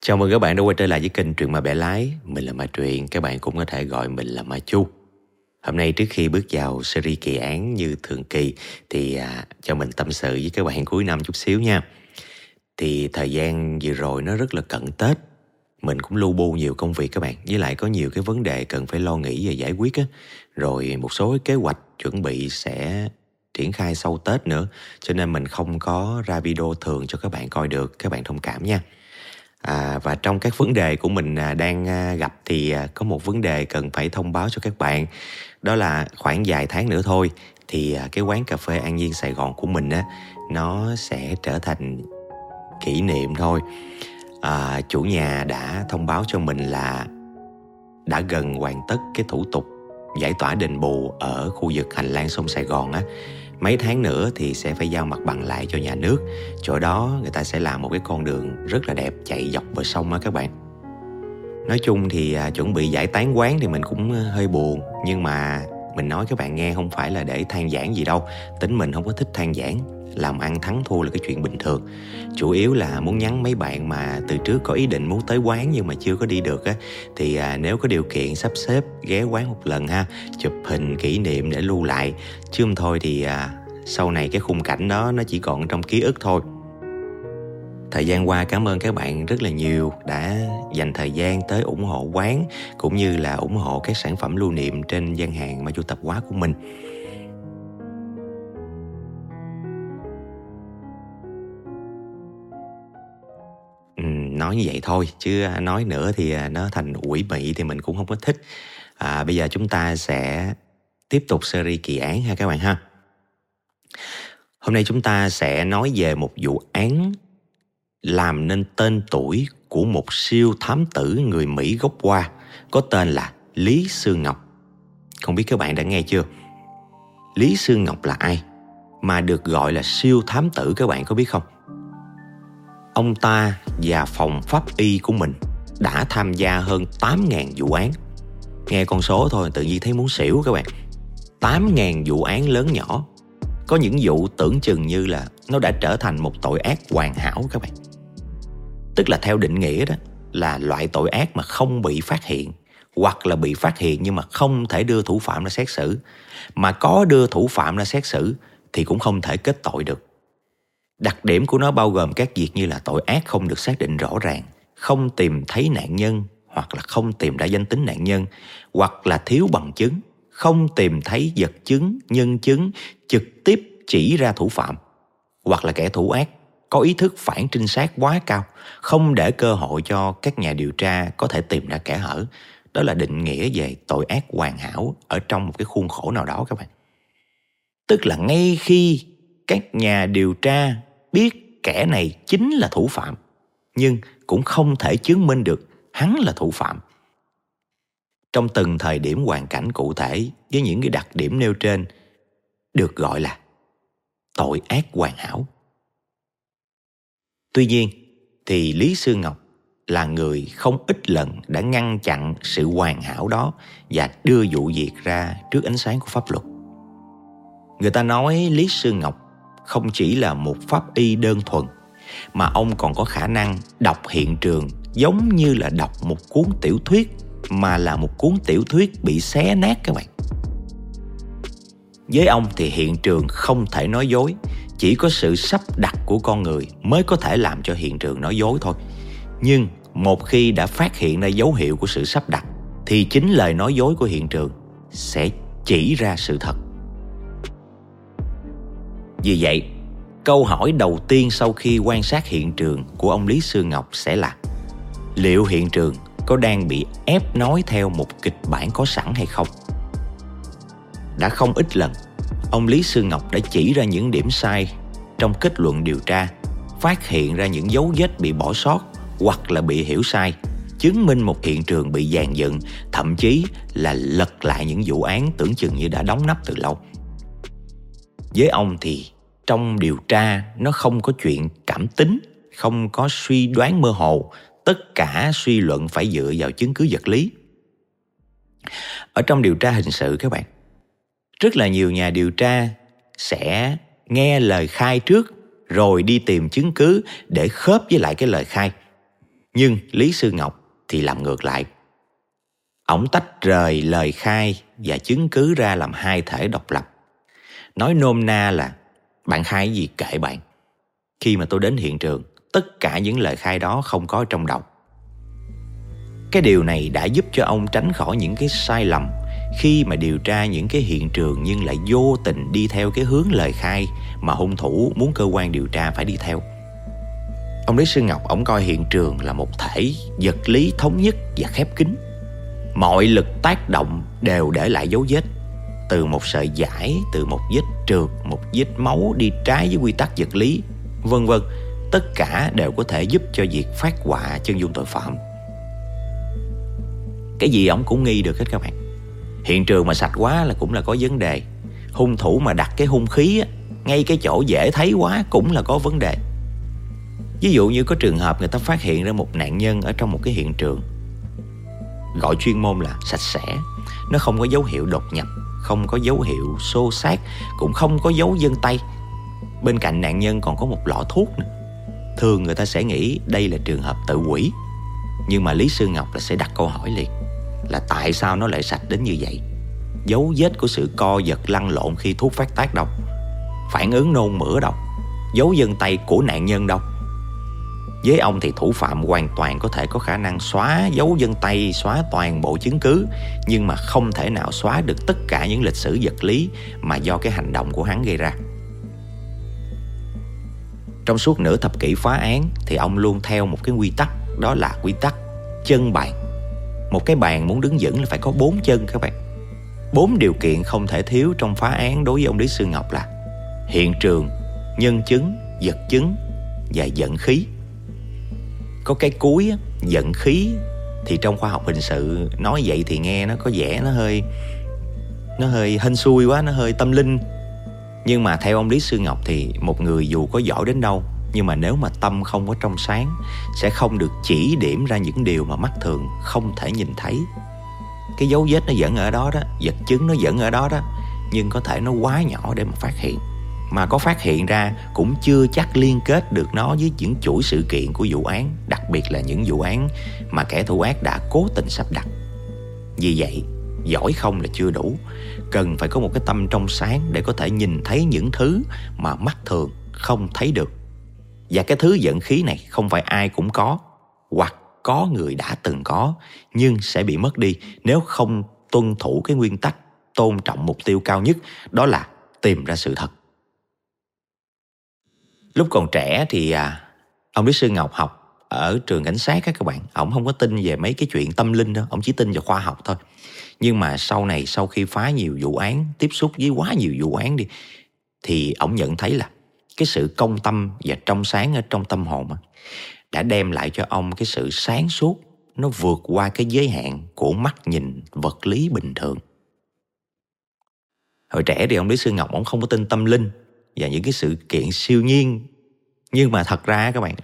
Chào mừng các bạn đã quay trở lại với kênh Truyện Ma Bẻ Lái. Mình là Ma Truyện, các bạn cũng có thể gọi mình là Ma Chu. Hôm nay trước khi bước vào series kỳ án như thường kỳ Thì à, cho mình tâm sự với các bạn cuối năm chút xíu nha. Thì thời gian vừa rồi nó rất là cận Tết. Mình cũng lưu bu nhiều công việc các bạn Với lại có nhiều cái vấn đề cần phải lo nghĩ và giải quyết á. Rồi một số kế hoạch chuẩn bị sẽ triển khai sau Tết nữa Cho nên mình không có ra video thường cho các bạn coi được. Các bạn thông cảm nha. À, và trong các vấn đề của mình à, đang à, gặp thì à, có một vấn đề cần phải thông báo cho các bạn. Đó là khoảng vài tháng nữa thôi thì à, cái quán cà phê An Nhiên Sài Gòn của mình á nó sẽ trở thành kỷ niệm thôi. À, chủ nhà đã thông báo cho mình là đã gần hoàn tất cái thủ tục giải tỏa đền bù ở khu vực hành lang sông Sài Gòn á mấy tháng nữa thì sẽ phải giao mặt bằng lại cho nhà nước. Chỗ đó người ta sẽ làm một cái con đường rất là đẹp chạy dọc bờ sông á các bạn. Nói chung thì à, chuẩn bị giải tán quán thì mình cũng ờ, hơi buồn. Nhưng mà mình nói các bạn nghe không phải là để than giảng gì đâu. Tính mình không có thích than giảng làm ăn thắng thua là cái chuyện bình thường. Chủ yếu là muốn nhắn mấy bạn mà từ trước có ý định muốn tới quán nhưng mà chưa có đi được á thì à, nếu có điều kiện sắp xếp ghé quán một lần ha chụp hình kỷ niệm để lưu lại. Chứ không thôi thì à, sau này cái khung cảnh đó nó chỉ còn trong ký ức thôi. Thời gian qua cảm ơn các bạn rất là nhiều đã dành thời gian tới ủng hộ quán cũng như là ủng hộ các sản phẩm lưu niệm trên gian hàng mà chu tập quá của mình. Nói như vậy thôi chứ à, nói nữa thì à, nó thành quỷ mị thì mình cũng không có thích. À, bây giờ chúng ta sẽ tiếp tục series kỳ án ha các bạn ha. Hôm nay chúng ta sẽ nói về một vụ án làm nên tên tuổi của một siêu thám tử người Mỹ gốc Hoa có tên là Lý Sương Ngọc. Không biết các bạn đã nghe chưa? Lý Sương Ngọc là ai? Mà được gọi là siêu thám tử các bạn có biết không? Ông ta và phòng pháp y của mình đã tham gia hơn 8.000 vụ án. Nghe con số thôi, tự nhiên thấy muốn xỉu các bạn. 8.000 vụ án lớn nhỏ. Có những vụ tưởng chừng như là nó đã trở thành một tội ác hoàn hảo các bạn. Tức là theo định nghĩa đó, là loại tội ác mà không bị phát hiện, hoặc là bị phát hiện nhưng mà không thể đưa thủ phạm ra xét xử. Mà có đưa thủ phạm ra xét xử thì cũng không thể kết tội được. Đặc điểm của nó bao gồm các việc như là tội ác không được xác định rõ ràng, không tìm thấy nạn nhân hoặc là không tìm ra danh tính nạn nhân, hoặc là thiếu bằng chứng, không tìm thấy vật chứng, nhân chứng trực tiếp chỉ ra thủ phạm, hoặc là kẻ thủ ác có ý thức phản trinh sát quá cao, không để cơ hội cho các nhà điều tra có thể tìm ra kẻ hở. Đó là định nghĩa về tội ác hoàn hảo ở trong một cái khuôn khổ nào đó các bạn. Tức là ngay khi các nhà điều tra biết kẻ này chính là thủ phạm, nhưng cũng không thể chứng minh được hắn là thủ phạm. Trong từng thời điểm hoàn cảnh cụ thể với những cái đặc điểm nêu trên được gọi là tội ác hoàn hảo. Tuy nhiên, thì Lý Sương Ngọc là người không ít lần đã ngăn chặn sự hoàn hảo đó và đưa vụ việc ra trước ánh sáng của pháp luật. Người ta nói Lý Sương Ngọc không chỉ là một pháp y đơn thuần, mà ông còn có khả năng đọc hiện trường giống như là đọc một cuốn tiểu thuyết, mà là một cuốn tiểu thuyết bị xé nát các bạn. Với ông thì hiện trường không thể nói dối, chỉ có sự sắp đặt của con người mới có thể làm cho hiện trường nói dối thôi nhưng một khi đã phát hiện ra dấu hiệu của sự sắp đặt, thì chính lời nói dối của hiện trường sẽ chỉ ra sự thật vì vậy câu hỏi đầu tiên sau khi quan sát hiện trường của ông lý sương ngọc sẽ là liệu hiện trường có đang bị ép nói theo một kịch bản có sẵn hay không đã không ít lần ông Lý Sương Ngọc đã chỉ ra những điểm sai trong kết luận điều tra, phát hiện ra những dấu vết bị bỏ sót hoặc là bị hiểu sai, chứng minh một hiện trường bị dàn dựng, thậm chí là lật lại những vụ án tưởng chừng như đã đóng nắp từ lâu. Với ông thì trong điều tra nó không có chuyện cảm tính, không có suy đoán mơ hồ, tất cả suy luận phải dựa vào chứng cứ vật lý. Ở trong điều tra hình sự các bạn, rất là nhiều nhà điều tra sẽ nghe lời khai trước rồi đi tìm chứng cứ để khớp với lại cái lời khai Nhưng Lý Sư Ngọc thì làm ngược lại. ổng tách rời lời khai và chứng cứ ra làm hai thể độc lập. Nói nôm na là bạn khai gì kệ bạn. Khi mà tôi đến hiện trường, tất cả những lời khai đó không có trong đầu. Cái điều này đã giúp cho ông tránh khỏi những cái sai lầm khi mà điều tra những cái hiện trường nhưng lại vô tình đi theo cái hướng lời khai mà hung thủ muốn cơ quan điều tra phải đi theo. Ông Lý Sư Ngọc ông coi hiện trường là một thể vật lý thống nhất và khép kín. Mọi lực tác động đều để lại dấu vết từ một sợi giải, từ một vết trượt, một vết máu đi trái với quy tắc vật lý, vân vân. Tất cả đều có thể giúp cho việc phát họa chân dung tội phạm. Cái gì ổng cũng nghi được hết các bạn. Hiện trường mà sạch quá là cũng là có vấn đề. Hung thủ mà đặt cái hung khí á, ngay cái chỗ dễ thấy quá cũng là có vấn đề. Ví dụ như có trường hợp người ta phát hiện ra một nạn nhân ở trong một cái hiện trường Gọi chuyên môn là sạch sẽ Nó không có dấu hiệu đột nhập không có dấu hiệu xô xát, Cũng không có dấu dân tay. Bên cạnh nạn nhân còn có một lọ thuốc nữa. Thường người ta sẽ nghĩ đây là trường hợp tự quỷ. Nhưng mà Lý Sư Ngọc là sẽ đặt câu hỏi liền, Là tại sao nó lại sạch đến như vậy? Dấu vết của sự co giật lăn lộn khi thuốc phát tác đâu? Phản ứng nôn mửa đâu? Dấu dân tay của nạn nhân đâu? Với ông thì thủ phạm hoàn toàn có thể có khả năng xóa dấu vân tay, xóa toàn bộ chứng cứ Nhưng mà không thể nào xóa được tất cả những lịch sử vật lý mà do cái hành động của hắn gây ra. Trong suốt nửa thập kỷ phá án thì ông luôn theo một cái quy tắc Đó là quy tắc chân bàn. Một cái bàn muốn đứng vững là phải có bốn chân các bạn. Bốn điều kiện không thể thiếu trong phá án đối với ông Lý Sư Ngọc là Hiện trường, nhân chứng, vật chứng và dẫn khí có cái cuối giận khí. Thì trong khoa học hình sự nói vậy thì nghe nó có vẻ nó hơi nó hơi hên xui quá, nó hơi tâm linh. Nhưng mà theo ông lý sư ngọc thì một người dù có giỏi đến đâu, nhưng mà nếu mà tâm không có trong sáng, sẽ không được chỉ điểm ra những điều mà mắt thường không thể nhìn thấy. Cái dấu vết nó vẫn ở đó đó, vật chứng nó vẫn ở đó đó, nhưng có thể nó quá nhỏ để mà phát hiện mà có phát hiện ra cũng chưa chắc liên kết được nó với những chuỗi sự kiện của vụ án, đặc biệt là những vụ án mà kẻ thủ ác đã cố tình sắp đặt. Vì vậy, giỏi không là chưa đủ, cần phải có một cái tâm trong sáng để có thể nhìn thấy những thứ mà mắt thường không thấy được. Và cái thứ giận khí này không phải ai cũng có, hoặc có người đã từng có nhưng sẽ bị mất đi nếu không tuân thủ cái nguyên tắc tôn trọng mục tiêu cao nhất đó là tìm ra sự thật lúc còn trẻ thì à, ông Lý Sư Ngọc học ở trường cảnh sát các các bạn. Ông không có tin về mấy cái chuyện tâm linh đâu ông chỉ tin vào khoa học thôi. Nhưng mà sau này sau khi phá nhiều vụ án tiếp xúc với quá nhiều vụ án đi thì ông nhận thấy là cái sự công tâm và trong sáng ở trong tâm hồn đã đem lại cho ông cái sự sáng suốt nó vượt qua cái giới hạn của mắt nhìn vật lý bình thường. Hồi trẻ thì ông lý sư ngọc ông không có tin tâm linh và những cái sự kiện siêu nhiên. Nhưng mà thật ra các bạn,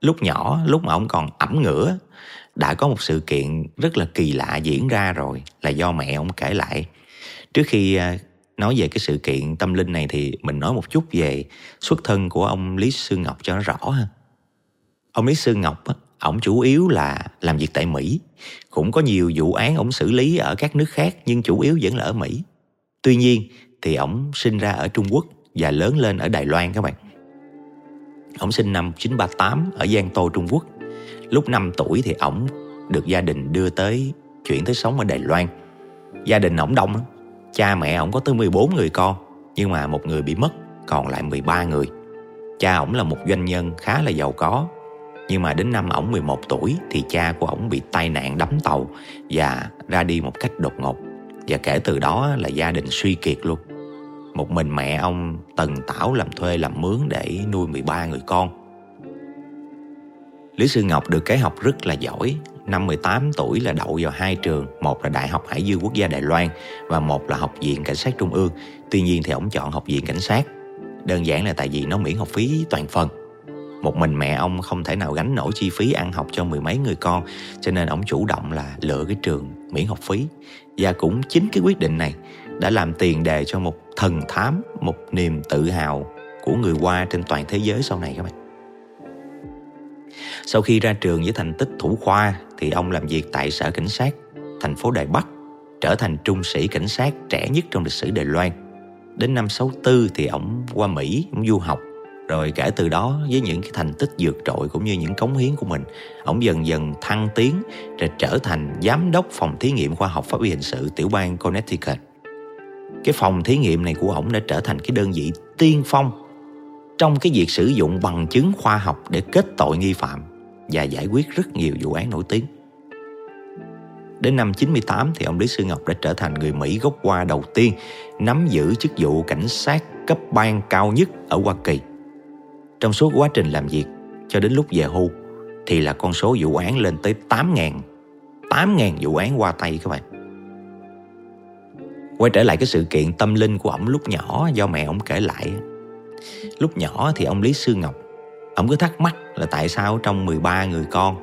lúc nhỏ, lúc mà ông còn ẩm ngửa, đã có một sự kiện rất là kỳ lạ diễn ra rồi, là do mẹ ông kể lại. Trước khi à, nói về cái sự kiện tâm linh này thì mình nói một chút về xuất thân của ông lý sương ngọc cho nó rõ ha. Ông lý sương ngọc ổng chủ yếu là làm việc tại mỹ. Cũng có nhiều vụ án ổng xử lý ở các nước khác, nhưng chủ yếu vẫn là ở mỹ. Tuy nhiên thì ổng sinh ra ở trung quốc và lớn lên ở Đài Loan các bạn. Ông sinh năm 1938 ở Giang Tô, Trung Quốc. Lúc 5 tuổi thì ổng được gia đình đưa tới chuyển tới sống ở Đài Loan. Gia đình ổng đông lắm. Cha mẹ ổng có tới 14 người con, nhưng mà một người bị mất, còn lại 13 người. Cha ổng là một doanh nhân khá là giàu có, nhưng mà đến năm ổng 11 tuổi thì cha của ổng bị tai nạn đắm tàu và ra đi một cách đột ngột. Và kể từ đó là gia đình suy kiệt luôn. Một mình mẹ ông tần tảo làm thuê làm mướn để nuôi 13 người con. Lý Sư Ngọc được cái học rất là giỏi. Năm 18 tuổi là đậu vào hai trường, một là Đại học Hải Dương Quốc gia Đài Loan và một là Học viện Cảnh sát Trung ương. Tuy nhiên thì ông chọn Học viện Cảnh sát. Đơn giản là tại vì nó miễn học phí toàn phần. Một mình mẹ ông không thể nào gánh nổi chi phí ăn học cho mười mấy người con Cho nên ông chủ động là lựa cái trường miễn học phí Và cũng chính cái quyết định này đã làm tiền đề cho một thần thám, một niềm tự hào của người Hoa trên toàn thế giới sau này các bạn. Sau khi ra trường với thành tích thủ khoa thì ông làm việc tại sở cảnh sát thành phố Đài Bắc, trở thành trung sĩ cảnh sát trẻ nhất trong lịch sử Đài Loan. Đến năm 64 thì ông qua Mỹ, ông du học rồi kể từ đó với những cái thành tích vượt trội cũng như những cống hiến của mình ông dần dần thăng tiến rồi trở thành giám đốc phòng thí nghiệm khoa học pháp y hình sự tiểu bang Connecticut cái phòng thí nghiệm này của ổng đã trở thành cái đơn vị tiên phong trong cái việc sử dụng bằng chứng khoa học để kết tội nghi phạm và giải quyết rất nhiều vụ án nổi tiếng. Đến năm 98 thì ông Lý Sư Ngọc đã trở thành người Mỹ gốc Hoa đầu tiên nắm giữ chức vụ cảnh sát cấp bang cao nhất ở Hoa Kỳ. Trong suốt quá trình làm việc cho đến lúc về hưu thì là con số vụ án lên tới 8.000 8.000 vụ án qua tay các bạn. Quay trở lại cái sự kiện tâm linh của ổng lúc nhỏ do mẹ ổng kể lại. Lúc nhỏ thì ông Lý Sư Ngọc Ông cứ thắc mắc là tại sao trong 13 người con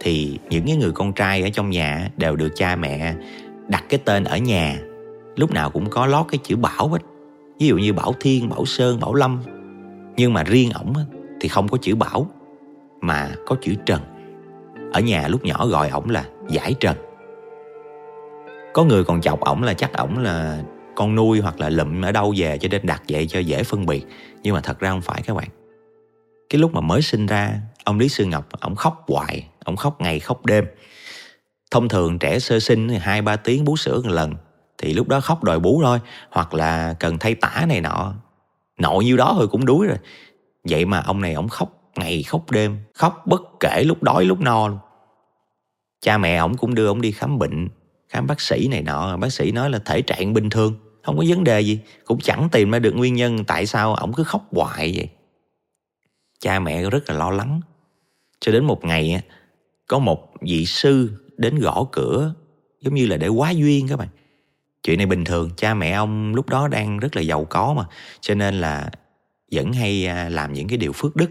Thì những cái người con trai ở trong nhà đều được cha mẹ đặt cái tên ở nhà. Lúc nào cũng có lót cái chữ Bảo hết. Ví dụ như Bảo Thiên, Bảo Sơn, Bảo Lâm. Nhưng mà riêng ổng thì không có chữ Bảo Mà có chữ Trần. Ở nhà lúc nhỏ gọi ổng là Giải Trần. Có người còn chọc ổng là chắc ổng là con nuôi hoặc là lụm ở đâu về cho nên đặt vậy cho dễ phân biệt. Nhưng mà thật ra không phải các bạn. Cái lúc mà mới sinh ra, ông lý sư ngọc, ổng khóc hoài, ổng khóc ngày khóc đêm. Thông thường trẻ sơ sinh hai ba tiếng, bú sữa một lần. Thì lúc đó khóc đòi bú thôi, hoặc là cần thay tả này nọ. Nội nhiêu đó thôi cũng đuối rồi. Vậy mà ông này ổng khóc ngày khóc đêm, khóc bất kể lúc đói lúc no luôn. Cha mẹ ổng cũng đưa ổng đi khám bệnh khám bác sĩ này nọ, bác sĩ nói là thể trạng bình thường, không có vấn đề gì. Cũng chẳng tìm ra được nguyên nhân tại sao ổng cứ khóc hoài vậy. Cha mẹ rất là lo lắng. Cho đến một ngày có một vị sư đến gõ cửa, giống như là để quá duyên các bạn. Chuyện này bình thường, cha mẹ ông lúc đó đang rất là giàu có mà, cho nên là vẫn hay à, làm những cái điều phước đức.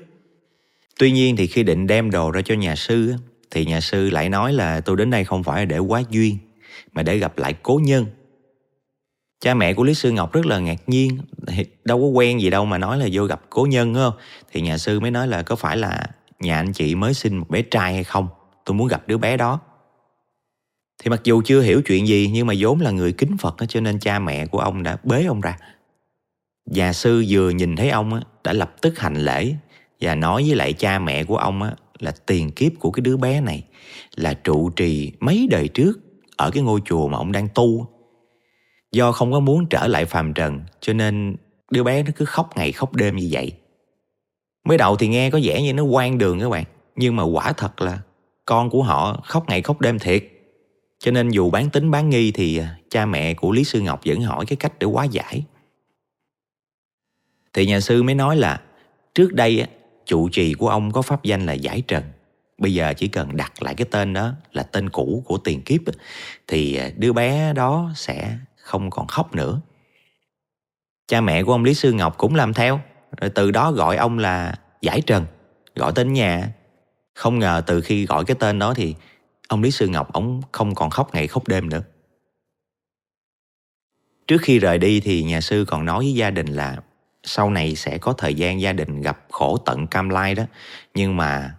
Tuy nhiên thì khi định đem đồ ra cho nhà sư thì nhà sư lại nói là tôi đến đây không phải để quá duyên mà để gặp lại cố nhân. Cha mẹ của lý sư ngọc rất là ngạc nhiên đâu có quen gì đâu mà nói là vô gặp cố nhân không? Thì nhà sư mới nói là có phải là nhà anh chị mới sinh một bé trai hay không? Tôi muốn gặp đứa bé đó. Thì mặc dù chưa hiểu chuyện gì, nhưng mà vốn là người kính phật cho nên cha mẹ của ông đã bế ông ra. Nhà sư vừa nhìn thấy ông đã lập tức hành lễ và nói với lại cha mẹ của ông là tiền kiếp của cái đứa bé này là trụ trì mấy đời trước ở cái ngôi chùa mà ông đang tu. Do không có muốn trở lại phàm trần, cho nên đứa bé nó cứ khóc ngày khóc đêm như vậy. Mới đầu thì nghe có vẻ như nó quan đường các bạn, nhưng mà quả thật là con của họ khóc ngày khóc đêm thiệt. Cho nên dù bán tính bán nghi thì à, cha mẹ của lý sư ngọc vẫn hỏi cái cách để hóa giải. Thì nhà sư mới nói là, trước đây trụ trì của ông có pháp danh là giải trần bây giờ chỉ cần đặt lại cái tên đó là tên cũ của tiền kiếp thì à, đứa bé đó sẽ không còn khóc nữa. Cha mẹ của ông lý sư ngọc cũng làm theo, rồi từ đó gọi ông là giải trần, gọi tên nhà. Không ngờ từ khi gọi cái tên đó thì ông lý sư ngọc ông không còn khóc ngày khóc đêm nữa. Trước khi rời đi thì nhà sư còn nói với gia đình là sau này sẽ có thời gian gia đình gặp khổ tận cam lai đó, nhưng mà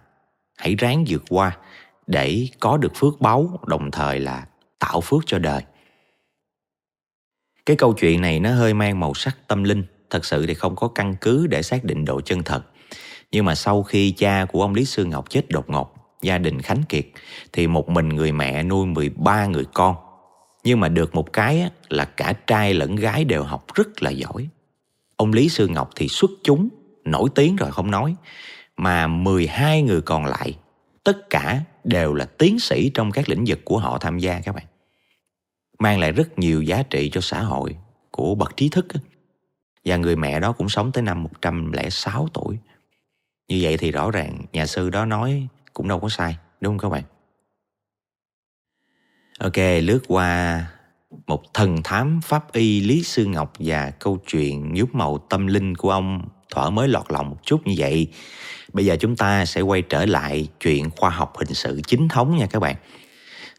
hãy ráng vượt qua để có được phước báu, đồng thời là tạo phước cho đời. Cái câu chuyện này nó hơi mang màu sắc tâm linh, thật sự thì không có căn cứ để xác định độ chân thật. Nhưng mà sau khi cha của ông Lý Sư Ngọc chết đột ngột, gia đình khánh kiệt, thì một mình người mẹ nuôi 13 người con. Nhưng mà được một cái là cả trai lẫn gái đều học rất là giỏi. Ông Lý Sư Ngọc thì xuất chúng, nổi tiếng rồi không nói mà 12 người còn lại, tất cả đều là tiến sĩ trong các lĩnh vực của họ tham gia các bạn. Mang lại rất nhiều giá trị cho xã hội của bậc trí thức và người mẹ đó cũng sống tới năm 106 tuổi. Như vậy thì rõ ràng nhà sư đó nói cũng đâu có sai, đúng không các bạn? Ok, lướt qua một thần thám pháp y lý sư ngọc và câu chuyện nhúm màu tâm linh của ông. Thỏa mới lọt lòng một chút như vậy bây giờ chúng ta sẽ quay trở lại chuyện khoa học hình sự chính thống nha các bạn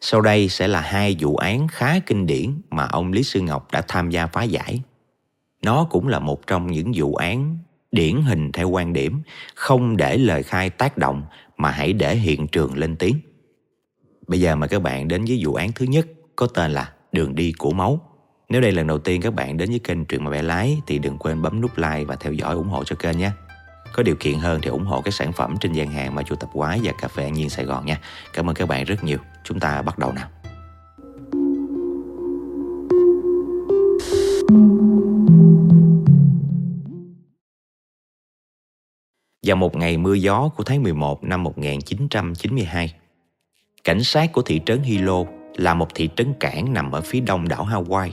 sau đây sẽ là hai vụ án khá kinh điển mà ông Lý Sư Ngọc đã tham gia phá giải. Nó cũng là một trong những vụ án điển hình theo quan điểm không để lời khai tác động mà hãy để hiện trường lên tiếng. Bây giờ mời các bạn đến với vụ án thứ nhất có tên là Đường đi của máu. Nếu đây là lần đầu tiên các bạn đến với kênh Truyện mà bé lái thì đừng quên bấm nút like và theo dõi ủng hộ cho kênh nhé. Có điều kiện hơn thì ủng hộ các sản phẩm trên gian hàng mà chủ tập quái và cà phê An Nhiên Sài Gòn nha. Cảm ơn các bạn rất nhiều. Chúng ta bắt đầu nào. Vào một ngày mưa gió của tháng 11 năm 1992, cảnh sát của thị trấn Hilo là một thị trấn cảng nằm ở phía đông đảo Hawaii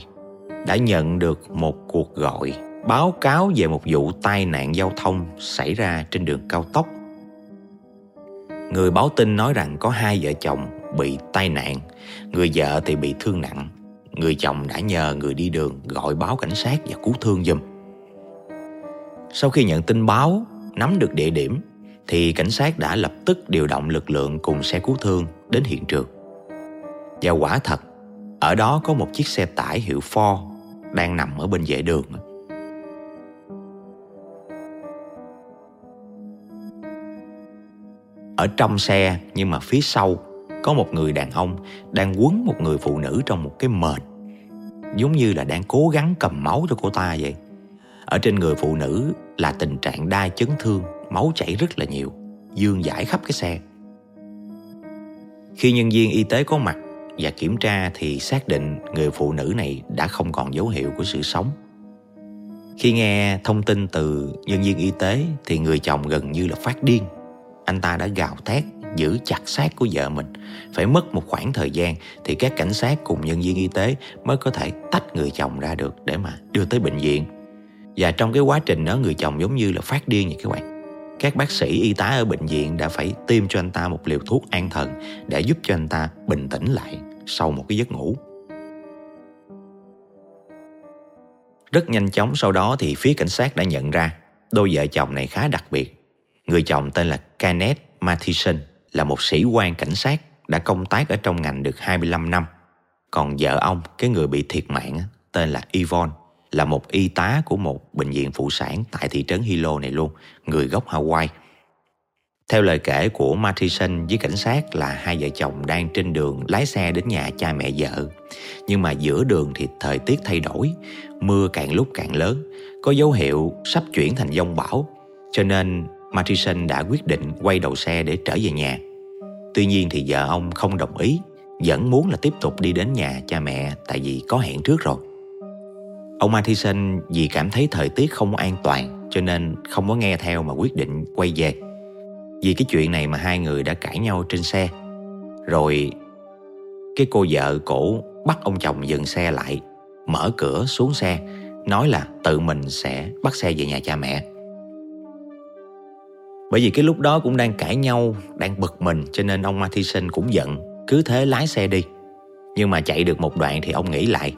đã nhận được một cuộc gọi báo cáo về một vụ tai nạn giao thông xảy ra trên đường cao tốc. Người báo tin nói rằng có hai vợ chồng bị tai nạn, người vợ thì bị thương nặng. Người chồng đã nhờ người đi đường gọi báo cảnh sát và cứu thương giùm. Sau khi nhận tin báo, nắm được địa điểm thì cảnh sát đã lập tức điều động lực lượng cùng xe cứu thương đến hiện trường. Và quả thật, ở đó có một chiếc xe tải hiệu Ford đang nằm ở bên vệ đường. Ở trong xe nhưng mà phía sau có một người đàn ông đang quấn một người phụ nữ trong một cái mền giống như là đang cố gắng cầm máu cho cô ta vậy. Ở trên người phụ nữ là tình trạng đa chấn thương, máu chảy rất là nhiều, dương dãi khắp cái xe. Khi nhân viên y tế có mặt và kiểm tra thì xác định người phụ nữ này đã không còn dấu hiệu của sự sống. Khi nghe thông tin từ nhân viên y tế thì người chồng gần như là phát điên. Anh ta đã gào thét, giữ chặt xác của vợ mình. Phải mất một khoảng thời gian thì các cảnh sát cùng nhân viên y tế mới có thể tách người chồng ra được để mà đưa tới bệnh viện. Và trong cái quá trình đó, người chồng giống như là phát điên vậy các bạn các bác sĩ y tá ở bệnh viện đã phải tiêm cho anh ta một liều thuốc an thần để giúp cho anh ta bình tĩnh lại sau một cái giấc ngủ. Rất nhanh chóng sau đó thì phía cảnh sát đã nhận ra đôi vợ chồng này khá đặc biệt. Người chồng tên là Kenneth Mathison là một sĩ quan cảnh sát đã công tác ở trong ngành được 25 năm. Còn vợ ông, cái người bị thiệt mạng tên là Yvonne là một y tá của một bệnh viện phụ sản tại thị trấn Hilo này luôn, người gốc Hawaii. Theo lời kể của Mathison với cảnh sát là hai vợ chồng đang trên đường lái xe đến nhà cha mẹ vợ. Nhưng mà giữa đường thì thời tiết thay đổi, mưa càng lúc càng lớn, có dấu hiệu sắp chuyển thành dông bão. Cho nên Mathison đã quyết định quay đầu xe để trở về nhà. Tuy nhiên thì vợ ông không đồng ý, vẫn muốn là tiếp tục đi đến nhà cha mẹ tại vì có hẹn trước rồi. Ông Matheson vì cảm thấy thời tiết không an toàn cho nên không có nghe theo mà quyết định quay về. Vì cái chuyện này mà hai người đã cãi nhau trên xe. Rồi cái cô vợ cổ bắt ông chồng dừng xe lại, mở cửa xuống xe, nói là tự mình sẽ bắt xe về nhà cha mẹ. Bởi vì cái lúc đó cũng đang cãi nhau, đang bực mình cho nên ông Mathison cũng giận, cứ thế lái xe đi. Nhưng mà chạy được một đoạn thì ông nghĩ lại.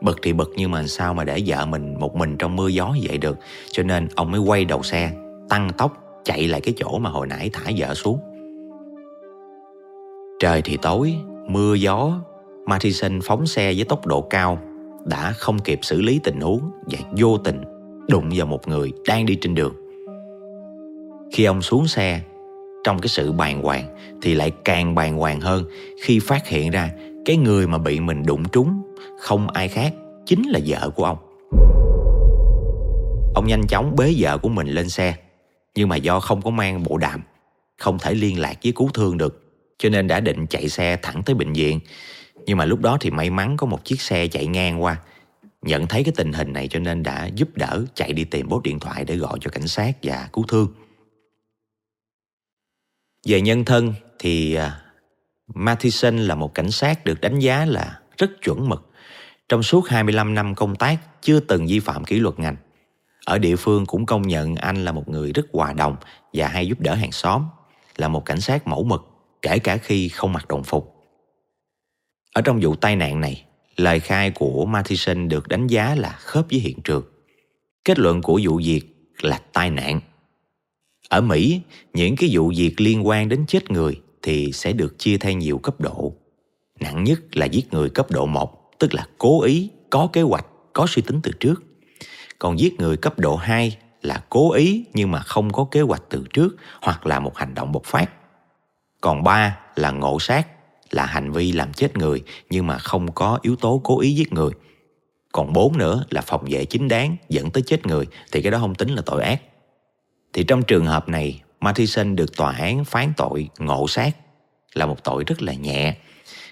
Bực thì bực nhưng mà sao mà để vợ mình một mình trong mưa gió vậy được? Cho nên ông mới quay đầu xe Tăng tốc chạy lại cái chỗ mà hồi nãy thả vợ xuống. Trời thì tối, mưa gió Mathison phóng xe với tốc độ cao Đã không kịp xử lý tình huống Và vô tình đụng vào một người đang đi trên đường. Khi ông xuống xe, Trong cái sự bàng hoàng Thì lại càng bàng hoàng hơn Khi phát hiện ra cái người mà bị mình đụng trúng không ai khác chính là vợ của ông. Ông nhanh chóng bế vợ của mình lên xe, nhưng mà do không có mang bộ đàm, không thể liên lạc với cứu thương được, cho nên đã định chạy xe thẳng tới bệnh viện. Nhưng mà lúc đó thì may mắn có một chiếc xe chạy ngang qua, nhận thấy cái tình hình này cho nên đã giúp đỡ chạy đi tìm bốt điện thoại để gọi cho cảnh sát và cứu thương về nhân thân thì à, Mathison là một cảnh sát được đánh giá là rất chuẩn mực. Trong suốt 25 năm công tác chưa từng vi phạm kỷ luật ngành. Ở địa phương cũng công nhận anh là một người rất hòa đồng và hay giúp đỡ hàng xóm, là một cảnh sát mẫu mực, kể cả khi không mặc đồng phục. Ở trong vụ tai nạn này, lời khai của Mathison được đánh giá là khớp với hiện trường. Kết luận của vụ việc là tai nạn. Ở Mỹ, những cái vụ việc liên quan đến chết người thì sẽ được chia theo nhiều cấp độ. Nặng nhất là giết người cấp độ 1, tức là cố ý, có kế hoạch, có suy tính từ trước. Còn giết người cấp độ 2 là cố ý nhưng mà không có kế hoạch từ trước hoặc là một hành động bộc phát. Còn ba là ngộ sát, là hành vi làm chết người nhưng mà không có yếu tố cố ý giết người. Còn bốn nữa là phòng vệ chính đáng dẫn tới chết người thì cái đó không tính là tội ác. Thì trong trường hợp này, Matheson được tòa án phán tội ngộ sát là một tội rất là nhẹ.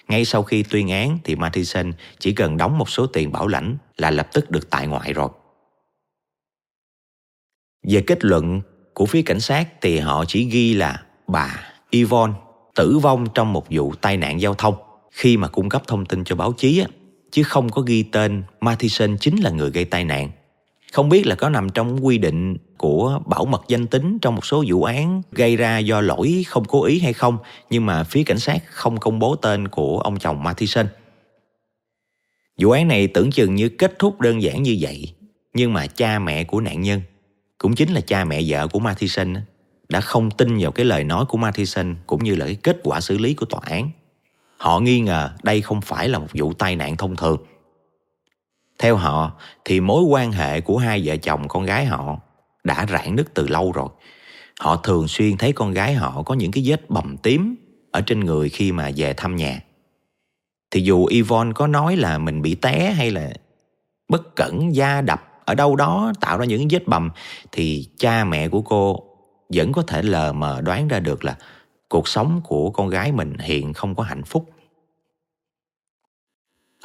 Ngay sau khi tuyên án thì Matheson chỉ cần đóng một số tiền bảo lãnh là lập tức được tại ngoại rồi. Về kết luận của phía cảnh sát thì họ chỉ ghi là bà Yvonne tử vong trong một vụ tai nạn giao thông khi mà cung cấp thông tin cho báo chí á, chứ không có ghi tên Matheson chính là người gây tai nạn. Không biết là có nằm trong quy định của bảo mật danh tính trong một số vụ án gây ra do lỗi không cố ý hay không, nhưng mà phía cảnh sát không công bố tên của ông chồng Mathison. Vụ án này tưởng chừng như kết thúc đơn giản như vậy, nhưng mà cha mẹ của nạn nhân, cũng chính là cha mẹ vợ của Mathison đã không tin vào cái lời nói của Mathison cũng như là cái kết quả xử lý của tòa án. Họ nghi ngờ đây không phải là một vụ tai nạn thông thường. Theo họ, thì mối quan hệ của hai vợ chồng con gái họ đã rạn nứt từ lâu rồi. Họ thường xuyên thấy con gái họ có những cái vết bầm tím ở trên người khi mà về thăm nhà. Thì dù Yvonne có nói là mình bị té hay là bất cẩn, da đập ở đâu đó tạo ra những vết bầm, thì cha mẹ của cô vẫn có thể lờ mờ đoán ra được là cuộc sống của con gái mình hiện không có hạnh phúc.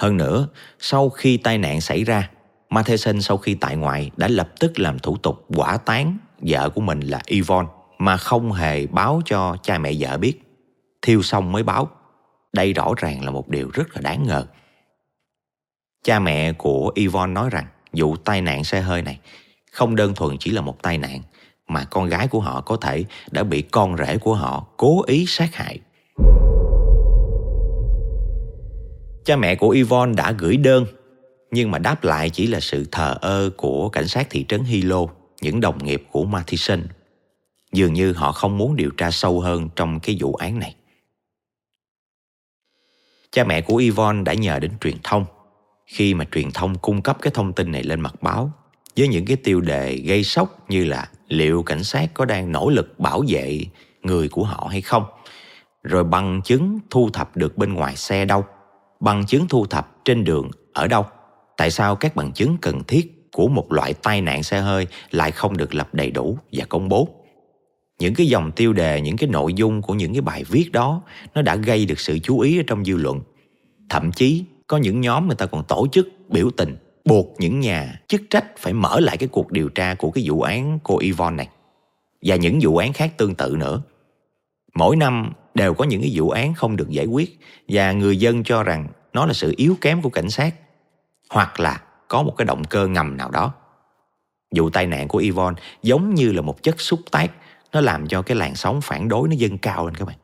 Hơn nữa, sau khi tai nạn xảy ra, Matheson sau khi tại ngoại đã lập tức làm thủ tục quả tán vợ của mình là Yvonne mà không hề báo cho cha mẹ vợ biết. Thiêu xong mới báo. Đây rõ ràng là một điều rất là đáng ngờ. Cha mẹ của Yvonne nói rằng vụ tai nạn xe hơi này không đơn thuần chỉ là một tai nạn mà con gái của họ có thể đã bị con rể của họ cố ý sát hại. Cha mẹ của Yvonne đã gửi đơn nhưng mà đáp lại chỉ là sự thờ ơ của cảnh sát thị trấn Hilo, những đồng nghiệp của Matheson. Dường như họ không muốn điều tra sâu hơn trong cái vụ án này. Cha mẹ của Yvonne đã nhờ đến truyền thông. Khi mà truyền thông cung cấp cái thông tin này lên mặt báo với những cái tiêu đề gây sốc như là liệu cảnh sát có đang nỗ lực bảo vệ người của họ hay không rồi bằng chứng thu thập được bên ngoài xe đâu bằng chứng thu thập trên đường ở đâu? Tại sao các bằng chứng cần thiết của một loại tai nạn xe hơi lại không được lập đầy đủ và công bố? Những cái dòng tiêu đề, những cái nội dung của những cái bài viết đó, nó đã gây được sự chú ý ở trong dư luận. Thậm chí, có những nhóm người ta còn tổ chức biểu tình, buộc những nhà chức trách phải mở lại cái cuộc điều tra của cái vụ án cô Yvonne này. Và những vụ án khác tương tự nữa. Mỗi năm đều có những cái vụ án không được giải quyết và người dân cho rằng nó là sự yếu kém của cảnh sát hoặc là có một cái động cơ ngầm nào đó. Vụ tai nạn của Yvonne giống như là một chất xúc tác, nó làm cho cái làn sóng phản đối nó dâng cao lên các bạn.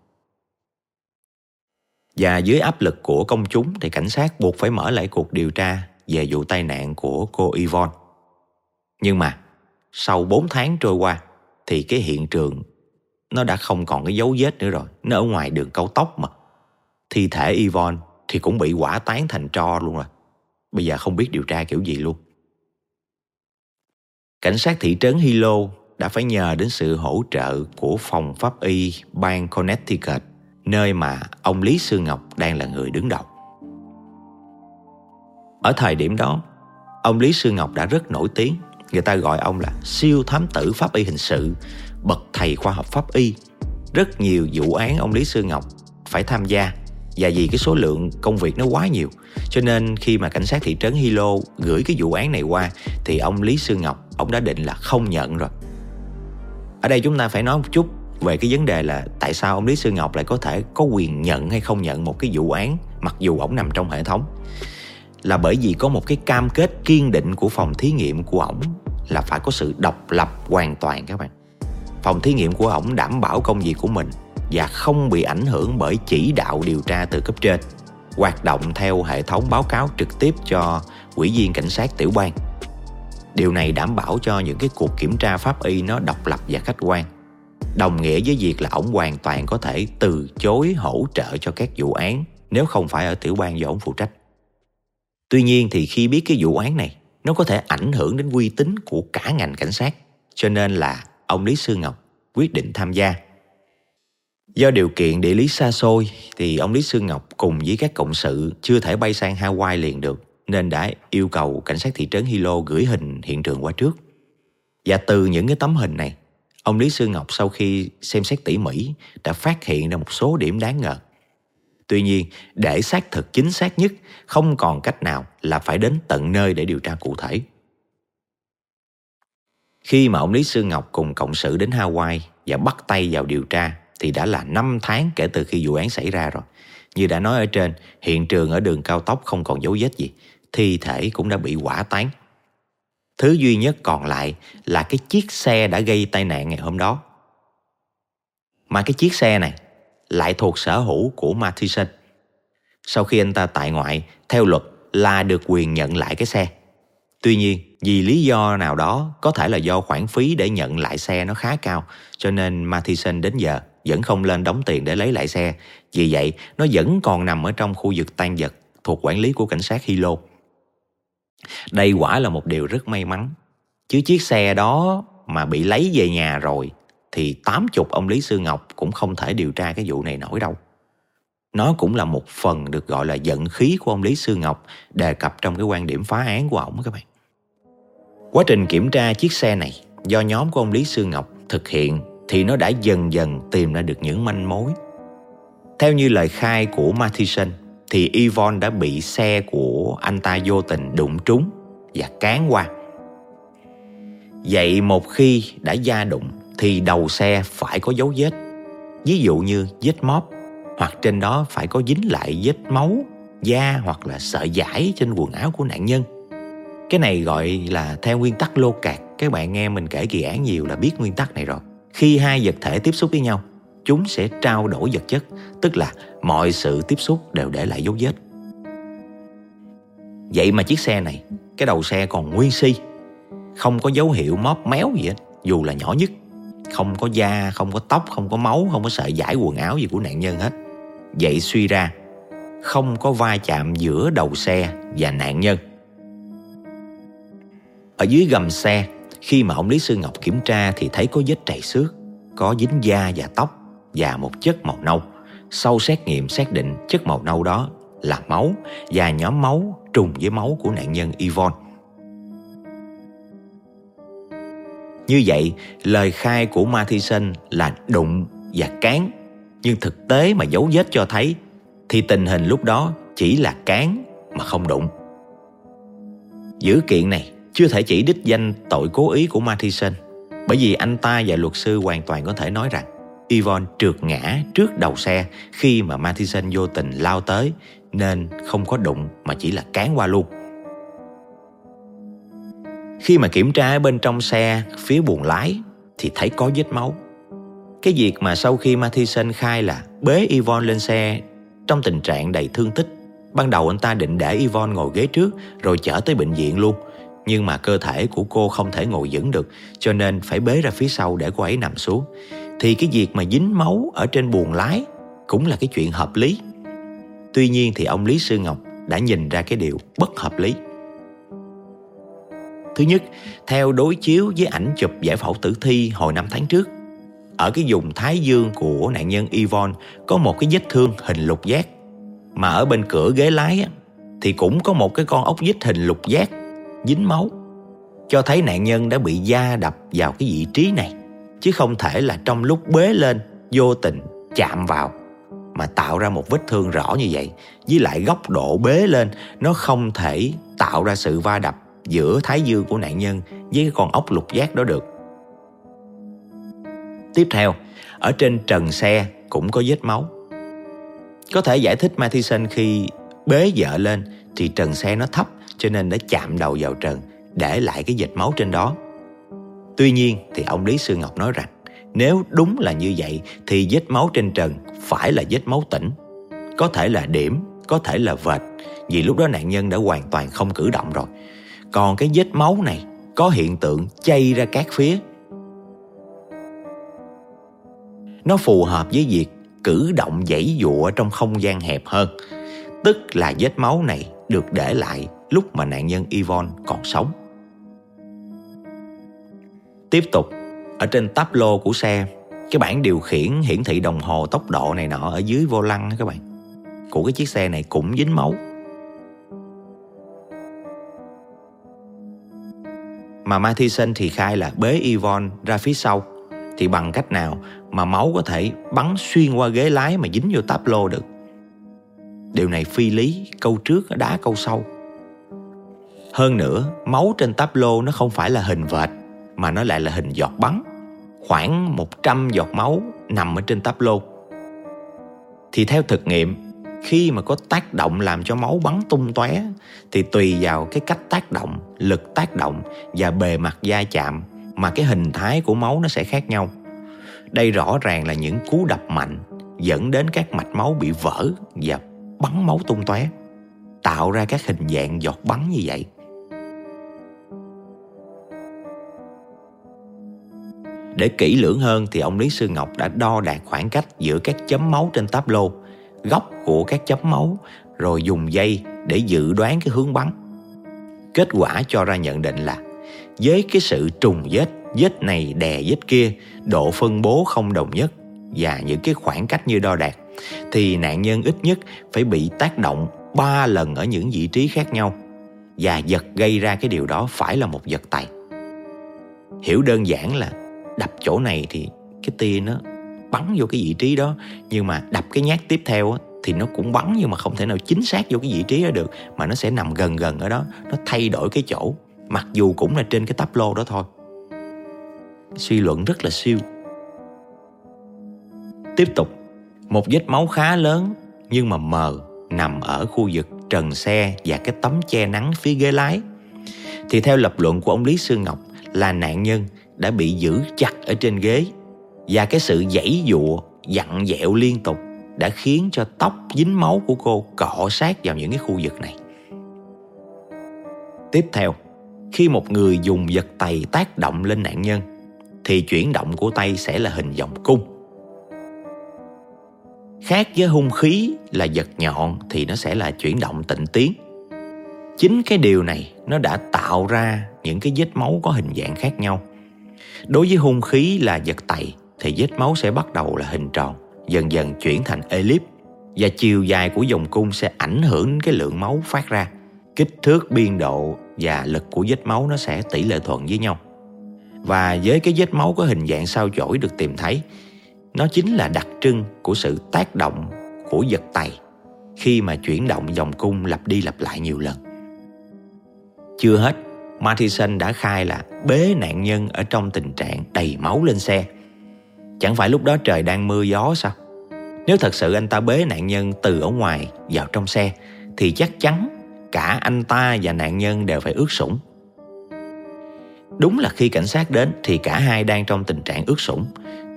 Và dưới áp lực của công chúng thì cảnh sát buộc phải mở lại cuộc điều tra về vụ tai nạn của cô Yvonne. Nhưng mà sau 4 tháng trôi qua thì cái hiện trường nó đã không còn cái dấu vết nữa rồi. Nó ở ngoài đường cao tốc mà. Thi thể Yvonne thì cũng bị quả tán thành tro luôn rồi. Bây giờ không biết điều tra kiểu gì luôn. Cảnh sát thị trấn Hilo đã phải nhờ đến sự hỗ trợ của phòng pháp y bang Connecticut, nơi mà ông Lý Sư Ngọc đang là người đứng đầu. Ở thời điểm đó, ông Lý Sư Ngọc đã rất nổi tiếng. Người ta gọi ông là siêu thám tử pháp y hình sự, bậc thầy khoa học pháp y. Rất nhiều vụ án ông Lý Sư Ngọc phải tham gia và vì cái số lượng công việc nó quá nhiều, cho nên khi mà cảnh sát thị trấn Hilo gửi cái vụ án này qua thì ông Lý Sư Ngọc, ông đã định là không nhận rồi. Ở đây chúng ta phải nói một chút về cái vấn đề là tại sao ông Lý Sư Ngọc lại có thể có quyền nhận hay không nhận một cái vụ án, mặc dù ổng nằm trong hệ thống là bởi vì có một cái cam kết kiên định của phòng thí nghiệm của ổng là phải có sự độc lập hoàn toàn các bạn. Phòng thí nghiệm của ổng đảm bảo công việc của mình và không bị ảnh hưởng bởi chỉ đạo điều tra từ cấp trên, hoạt động theo hệ thống báo cáo trực tiếp cho ủy viên cảnh sát tiểu bang. Điều này đảm bảo cho những cái cuộc kiểm tra pháp y nó độc lập và khách quan. Đồng nghĩa với việc là ổng hoàn toàn có thể từ chối hỗ trợ cho các vụ án nếu không phải ở tiểu bang do ổng phụ trách. Tuy nhiên thì khi biết cái vụ án này nó có thể ảnh hưởng đến uy tín của cả ngành cảnh sát cho nên là ông Lý Sư Ngọc quyết định tham gia. Do điều kiện địa lý xa xôi thì ông Lý Sư Ngọc cùng với các cộng sự chưa thể bay sang Hawaii liền được nên đã yêu cầu cảnh sát thị trấn Hilo gửi hình hiện trường qua trước. Và từ những cái tấm hình này, ông Lý Sư Ngọc sau khi xem xét tỉ mỉ đã phát hiện ra một số điểm đáng ngờ. Tuy nhiên, để xác thực chính xác nhất, không còn cách nào là phải đến tận nơi để điều tra cụ thể. Khi mà ông Lý Sư Ngọc cùng cộng sự đến Hawaii và bắt tay vào điều tra thì đã là 5 tháng kể từ khi vụ án xảy ra rồi. Như đã nói ở trên, hiện trường ở đường cao tốc không còn dấu vết gì, thi thể cũng đã bị quả tán. Thứ duy nhất còn lại là cái chiếc xe đã gây tai nạn ngày hôm đó. Mà cái chiếc xe này lại thuộc sở hữu của Mathison. Sau khi anh ta tại ngoại, theo luật là được quyền nhận lại cái xe. Tuy nhiên, vì lý do nào đó, có thể là do khoản phí để nhận lại xe nó khá cao, cho nên Mathison đến giờ vẫn không lên đóng tiền để lấy lại xe. Vì vậy, nó vẫn còn nằm ở trong khu vực tan vật thuộc quản lý của cảnh sát Hilo. Đây quả là một điều rất may mắn. Chứ chiếc xe đó mà bị lấy về nhà rồi thì tám chục ông Lý Sư Ngọc cũng không thể điều tra cái vụ này nổi đâu. Nó cũng là một phần được gọi là giận khí của ông Lý Sư Ngọc đề cập trong cái quan điểm phá án của ổng các bạn. Quá trình kiểm tra chiếc xe này do nhóm của ông Lý Sư Ngọc thực hiện thì nó đã dần dần tìm ra được những manh mối. Theo như lời khai của Mathison thì Yvonne đã bị xe của anh ta vô tình đụng trúng và cán qua. Vậy một khi đã gia đụng thì đầu xe phải có dấu vết. Ví dụ như vết móp hoặc trên đó phải có dính lại vết máu, da hoặc là sợi giải trên quần áo của nạn nhân. Cái này gọi là theo nguyên tắc lô cạc. Các bạn nghe mình kể kỳ án nhiều là biết nguyên tắc này rồi. Khi hai vật thể tiếp xúc với nhau, chúng sẽ trao đổi vật chất, tức là mọi sự tiếp xúc đều để lại dấu vết. Vậy mà chiếc xe này, cái đầu xe còn nguyên si, không có dấu hiệu móp méo gì hết, dù là nhỏ nhất. Không có da, không có tóc, không có máu, không có sợi giải quần áo gì của nạn nhân hết. Vậy suy ra, không có va chạm giữa đầu xe và nạn nhân. Ở dưới gầm xe, khi mà ông Lý Sư Ngọc kiểm tra thì thấy có vết trầy xước, có dính da và tóc và một chất màu nâu. Sau xét nghiệm xác định chất màu nâu đó là máu và nhóm máu trùng với máu của nạn nhân Yvonne. Như vậy, lời khai của Mathison là đụng và cán. Nhưng thực tế mà dấu vết cho thấy thì tình hình lúc đó chỉ là cán mà không đụng. Dữ kiện này chưa thể chỉ đích danh tội cố ý của Mathison bởi vì anh ta và luật sư hoàn toàn có thể nói rằng Yvonne trượt ngã trước đầu xe khi mà Mathison vô tình lao tới, nên không có đụng mà chỉ là cán qua luôn. Khi mà kiểm tra ở bên trong xe phía buồng lái thì thấy có vết máu. Cái việc mà sau khi Mathison khai là bế Yvonne lên xe trong tình trạng đầy thương tích. Ban đầu anh ta định để Yvonne ngồi ghế trước rồi chở tới bệnh viện luôn. Nhưng mà cơ thể của cô không thể ngồi vững được cho nên phải bế ra phía sau để cô ấy nằm xuống. Thì cái việc mà dính máu ở trên buồng lái cũng là cái chuyện hợp lý. Tuy nhiên thì ông Lý Sư Ngọc đã nhìn ra cái điều bất hợp lý. Thứ nhất, theo đối chiếu với ảnh chụp giải phẫu tử thi hồi năm tháng trước, ở cái vùng thái dương của nạn nhân Yvonne có một cái vết thương hình lục giác. Mà ở bên cửa ghế lái á, thì cũng có một cái con ốc vít hình lục giác dính máu. Cho thấy nạn nhân đã bị da đập vào cái vị trí này. Chứ không thể là trong lúc bế lên, vô tình chạm vào, mà tạo ra một vết thương rõ như vậy với lại góc độ bế lên, nó không thể tạo ra sự va đập giữa thái dương của nạn nhân với cái con ốc lục giác đó được tiếp theo, ở trên trần xe cũng có vết máu có thể giải thích Mathison khi bế vợ lên thì trần xe nó thấp cho nên đã chạm đầu vào trần để lại cái dịch máu trên đó tuy nhiên thì ông Lý Sư Ngọc nói rằng nếu đúng là như vậy thì vết máu trên trần phải là vết máu tỉnh. Có thể là điểm, có thể là vệt, vì lúc đó nạn nhân đã hoàn toàn không cử động rồi. Còn cái vết máu này có hiện tượng chay ra các phía. Nó phù hợp với việc cử động dãy dụa trong không gian hẹp hơn. Tức là vết máu này được để lại lúc mà nạn nhân Yvonne còn sống. tiếp tục, ở trên táp lô của xe, cái bảng điều khiển hiển thị đồng hồ tốc độ này nọ ở dưới vô lăng các bạn. Của cái chiếc xe này cũng dính máu. Mà Mathison thì khai là bế Yvonne ra phía sau, thì bằng cách nào mà máu có thể bắn xuyên qua ghế lái mà dính vô táp lô được? Điều này phi lý, câu trước, đá câu sau hơn nữa, máu trên táp lô nó không phải là hình vệt, mà nó lại là hình giọt bắn. Khoảng 100 giọt máu nằm ở trên táp lô. Thì theo thực nghiệm, khi mà có tác động làm cho máu bắn tung tóe, thì tùy vào cái cách tác động, lực tác động và bề mặt da chạm mà cái hình thái của máu nó sẽ khác nhau. Đây rõ ràng là những cú đập mạnh dẫn đến các mạch máu bị vỡ và bắn máu tung tóe, tạo ra các hình dạng giọt bắn như vậy. Để kỹ lưỡng hơn thì ông Lý Sư Ngọc đã đo đạt khoảng cách giữa các chấm máu trên táp lô, góc của các chấm máu, rồi dùng dây để dự đoán cái hướng bắn kết quả cho ra nhận định là với cái sự trùng vết vết này đè vết kia, độ phân bố không đồng nhất và những cái khoảng cách như đo đạt, thì nạn nhân ít nhất phải bị tác động 3 lần ở những vị trí khác nhau và vật gây ra cái điều đó phải là một vật tài. hiểu đơn giản là đập chỗ này thì cái tia nó bắn vô cái vị trí đó. Nhưng mà đập cái nhát tiếp theo thì nó cũng bắn nhưng mà không thể nào chính xác vô cái vị trí đó được, mà nó sẽ nằm gần gần ở đó. Nó thay đổi cái chỗ, mặc dù cũng là trên cái tắp lô đó thôi. Suy luận rất là siêu. Tiếp tục. Một vết máu khá lớn, nhưng mà mờ, nằm ở khu vực trần xe và cái tấm che nắng phía ghế lái. Thì theo lập luận của ông Lý Sương Ngọc là nạn nhân đã bị giữ chặt ở trên ghế. Và cái sự giãy dụa, dặn dẹo liên tục đã khiến cho tóc dính máu của cô cọ sát vào những cái khu vực này. Tiếp theo, khi một người dùng vật tày tác động lên nạn nhân, thì chuyển động của tay sẽ là hình vòng cung. Khác với hung khí là vật nhọn thì nó sẽ là chuyển động tịnh tiến. Chính cái điều này nó đã tạo ra những cái vết máu có hình dạng khác nhau đối với hung khí là vật tày, thì vết máu sẽ bắt đầu là hình tròn, dần dần chuyển thành elip, và chiều dài của dòng cung sẽ ảnh hưởng đến cái lượng máu phát ra. Kích thước, biên độ và lực của vết máu nó sẽ tỷ lệ thuận với nhau. Và với cái vết máu có hình dạng sao chổi được tìm thấy, nó chính là đặc trưng của sự tác động của vật tày khi mà chuyển động dòng cung lặp đi lặp lại nhiều lần. Chưa hết Mathison đã khai là bế nạn nhân ở trong tình trạng đầy máu lên xe. Chẳng phải lúc đó trời đang mưa gió sao? Nếu thật sự anh ta bế nạn nhân từ ở ngoài vào trong xe, thì chắc chắn cả anh ta và nạn nhân đều phải ướt sũng. Đúng là khi cảnh sát đến thì cả hai đang trong tình trạng ướt sũng.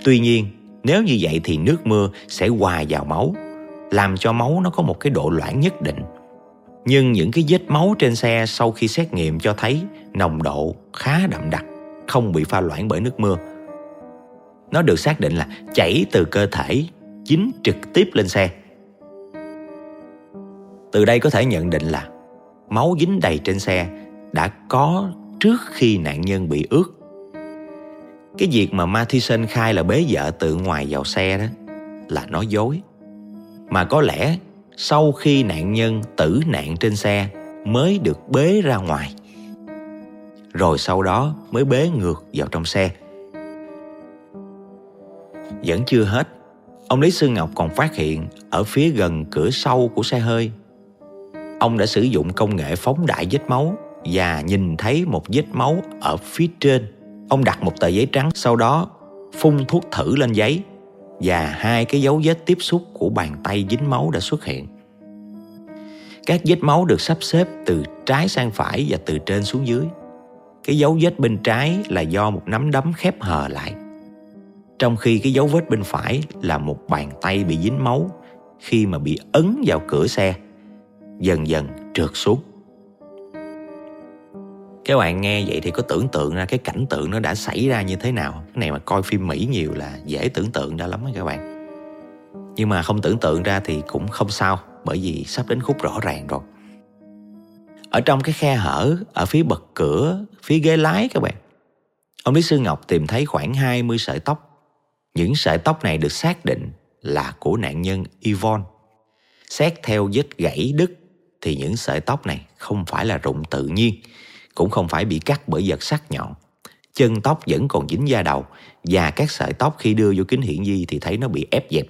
Tuy nhiên, nếu như vậy thì nước mưa sẽ hòa vào máu, làm cho máu nó có một cái độ loãng nhất định nhưng những cái vết máu trên xe sau khi xét nghiệm cho thấy nồng độ khá đậm đặc, không bị pha loãng bởi nước mưa. Nó được xác định là chảy từ cơ thể chính trực tiếp lên xe. Từ đây có thể nhận định là máu dính đầy trên xe đã có trước khi nạn nhân bị ướt. Cái việc mà Mathison khai là bế vợ tự ngoài vào xe đó là nói dối. Mà có lẽ sau khi nạn nhân tử nạn trên xe mới được bế ra ngoài. Rồi sau đó mới bế ngược vào trong xe. Vẫn chưa hết, ông lý sư ngọc còn phát hiện ở phía gần cửa sau của xe hơi, ông đã sử dụng công nghệ phóng đại vết máu và nhìn thấy một vết máu ở phía trên. Ông đặt một tờ giấy trắng, sau đó phun thuốc thử lên giấy và hai cái dấu vết tiếp xúc của bàn tay dính máu đã xuất hiện các vết máu được sắp xếp từ trái sang phải và từ trên xuống dưới. Cái dấu vết bên trái là do một nắm đấm khép hờ lại. Trong khi cái dấu vết bên phải là một bàn tay bị dính máu, khi mà bị ấn vào cửa xe, dần dần trượt xuống. Các bạn nghe vậy thì có tưởng tượng ra cái cảnh tượng nó đã xảy ra như thế nào? Cái này mà coi phim mỹ nhiều là dễ tưởng tượng ra lắm các bạn. Nhưng mà không tưởng tượng ra thì cũng không sao bởi vì sắp đến khúc rõ ràng rồi ở trong cái khe hở ở phía bậc cửa phía ghế lái các bạn Ông Lý Sư Ngọc tìm thấy khoảng 20 sợi tóc. Những sợi tóc này được xác định là của nạn nhân Yvonne. Xét theo vết gãy đứt thì những sợi tóc này không phải là rụng tự nhiên, cũng không phải bị cắt bởi vật sắc nhọn. Chân tóc vẫn còn dính da đầu và các sợi tóc khi đưa vô kính hiển vi thì thấy nó bị ép dẹp.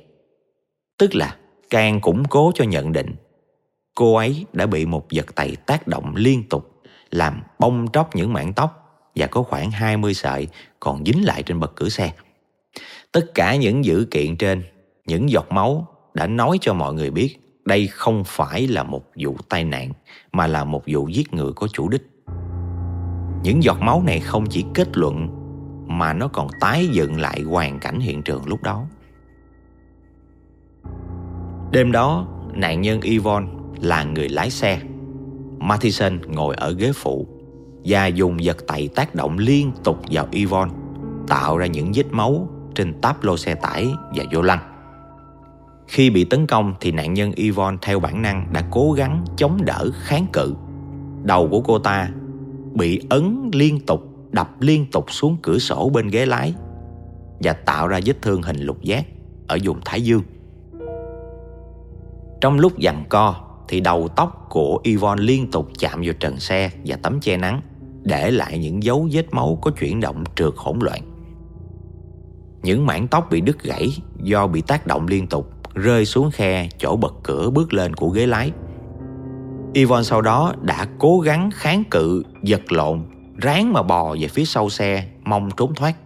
Tức là càng củng cố cho nhận định cô ấy đã bị một vật tày tác động liên tục làm bong tróc những mảng tóc và có khoảng 20 sợi còn dính lại trên bậc cửa xe. Tất cả những dữ kiện trên, những giọt máu đã nói cho mọi người biết đây không phải là một vụ tai nạn mà là một vụ giết người có chủ đích. Những giọt máu này không chỉ kết luận mà nó còn tái dựng lại hoàn cảnh hiện trường lúc đó. Đêm đó, nạn nhân Yvonne là người lái xe. Mathison ngồi ở ghế phụ và dùng vật tẩy tác động liên tục vào Yvonne, tạo ra những vết máu trên táp lô xe tải và vô lăng. Khi bị tấn công thì nạn nhân Yvonne theo bản năng đã cố gắng chống đỡ kháng cự. Đầu của cô ta bị ấn liên tục, đập liên tục xuống cửa sổ bên ghế lái và tạo ra vết thương hình lục giác ở vùng thái dương. Trong lúc giằng co thì đầu tóc của Yvonne liên tục chạm vào trần xe và tấm che nắng để lại những dấu vết máu có chuyển động trượt hỗn loạn. Những mảng tóc bị đứt gãy do bị tác động liên tục rơi xuống khe chỗ bật cửa bước lên của ghế lái. Yvonne sau đó đã cố gắng kháng cự, giật lộn, ráng mà bò về phía sau xe mong trốn thoát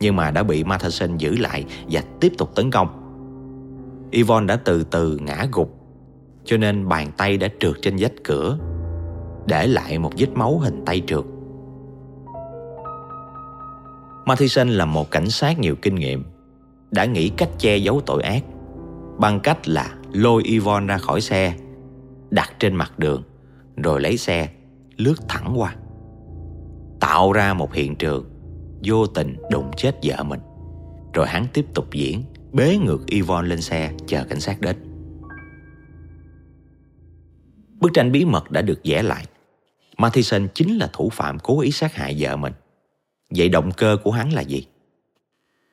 nhưng mà đã bị Matheson giữ lại và tiếp tục tấn công. Yvonne đã từ từ ngã gục cho nên bàn tay đã trượt trên vách cửa, để lại một vết máu hình tay trượt. Mathison là một cảnh sát nhiều kinh nghiệm, đã nghĩ cách che giấu tội ác bằng cách là lôi Yvonne ra khỏi xe, đặt trên mặt đường, rồi lấy xe, lướt thẳng qua, tạo ra một hiện trường vô tình đụng chết vợ mình rồi hắn tiếp tục diễn, bế ngược Yvonne lên xe, chờ cảnh sát đến bức tranh bí mật đã được vẽ lại Matheson chính là thủ phạm cố ý sát hại vợ mình vậy động cơ của hắn là gì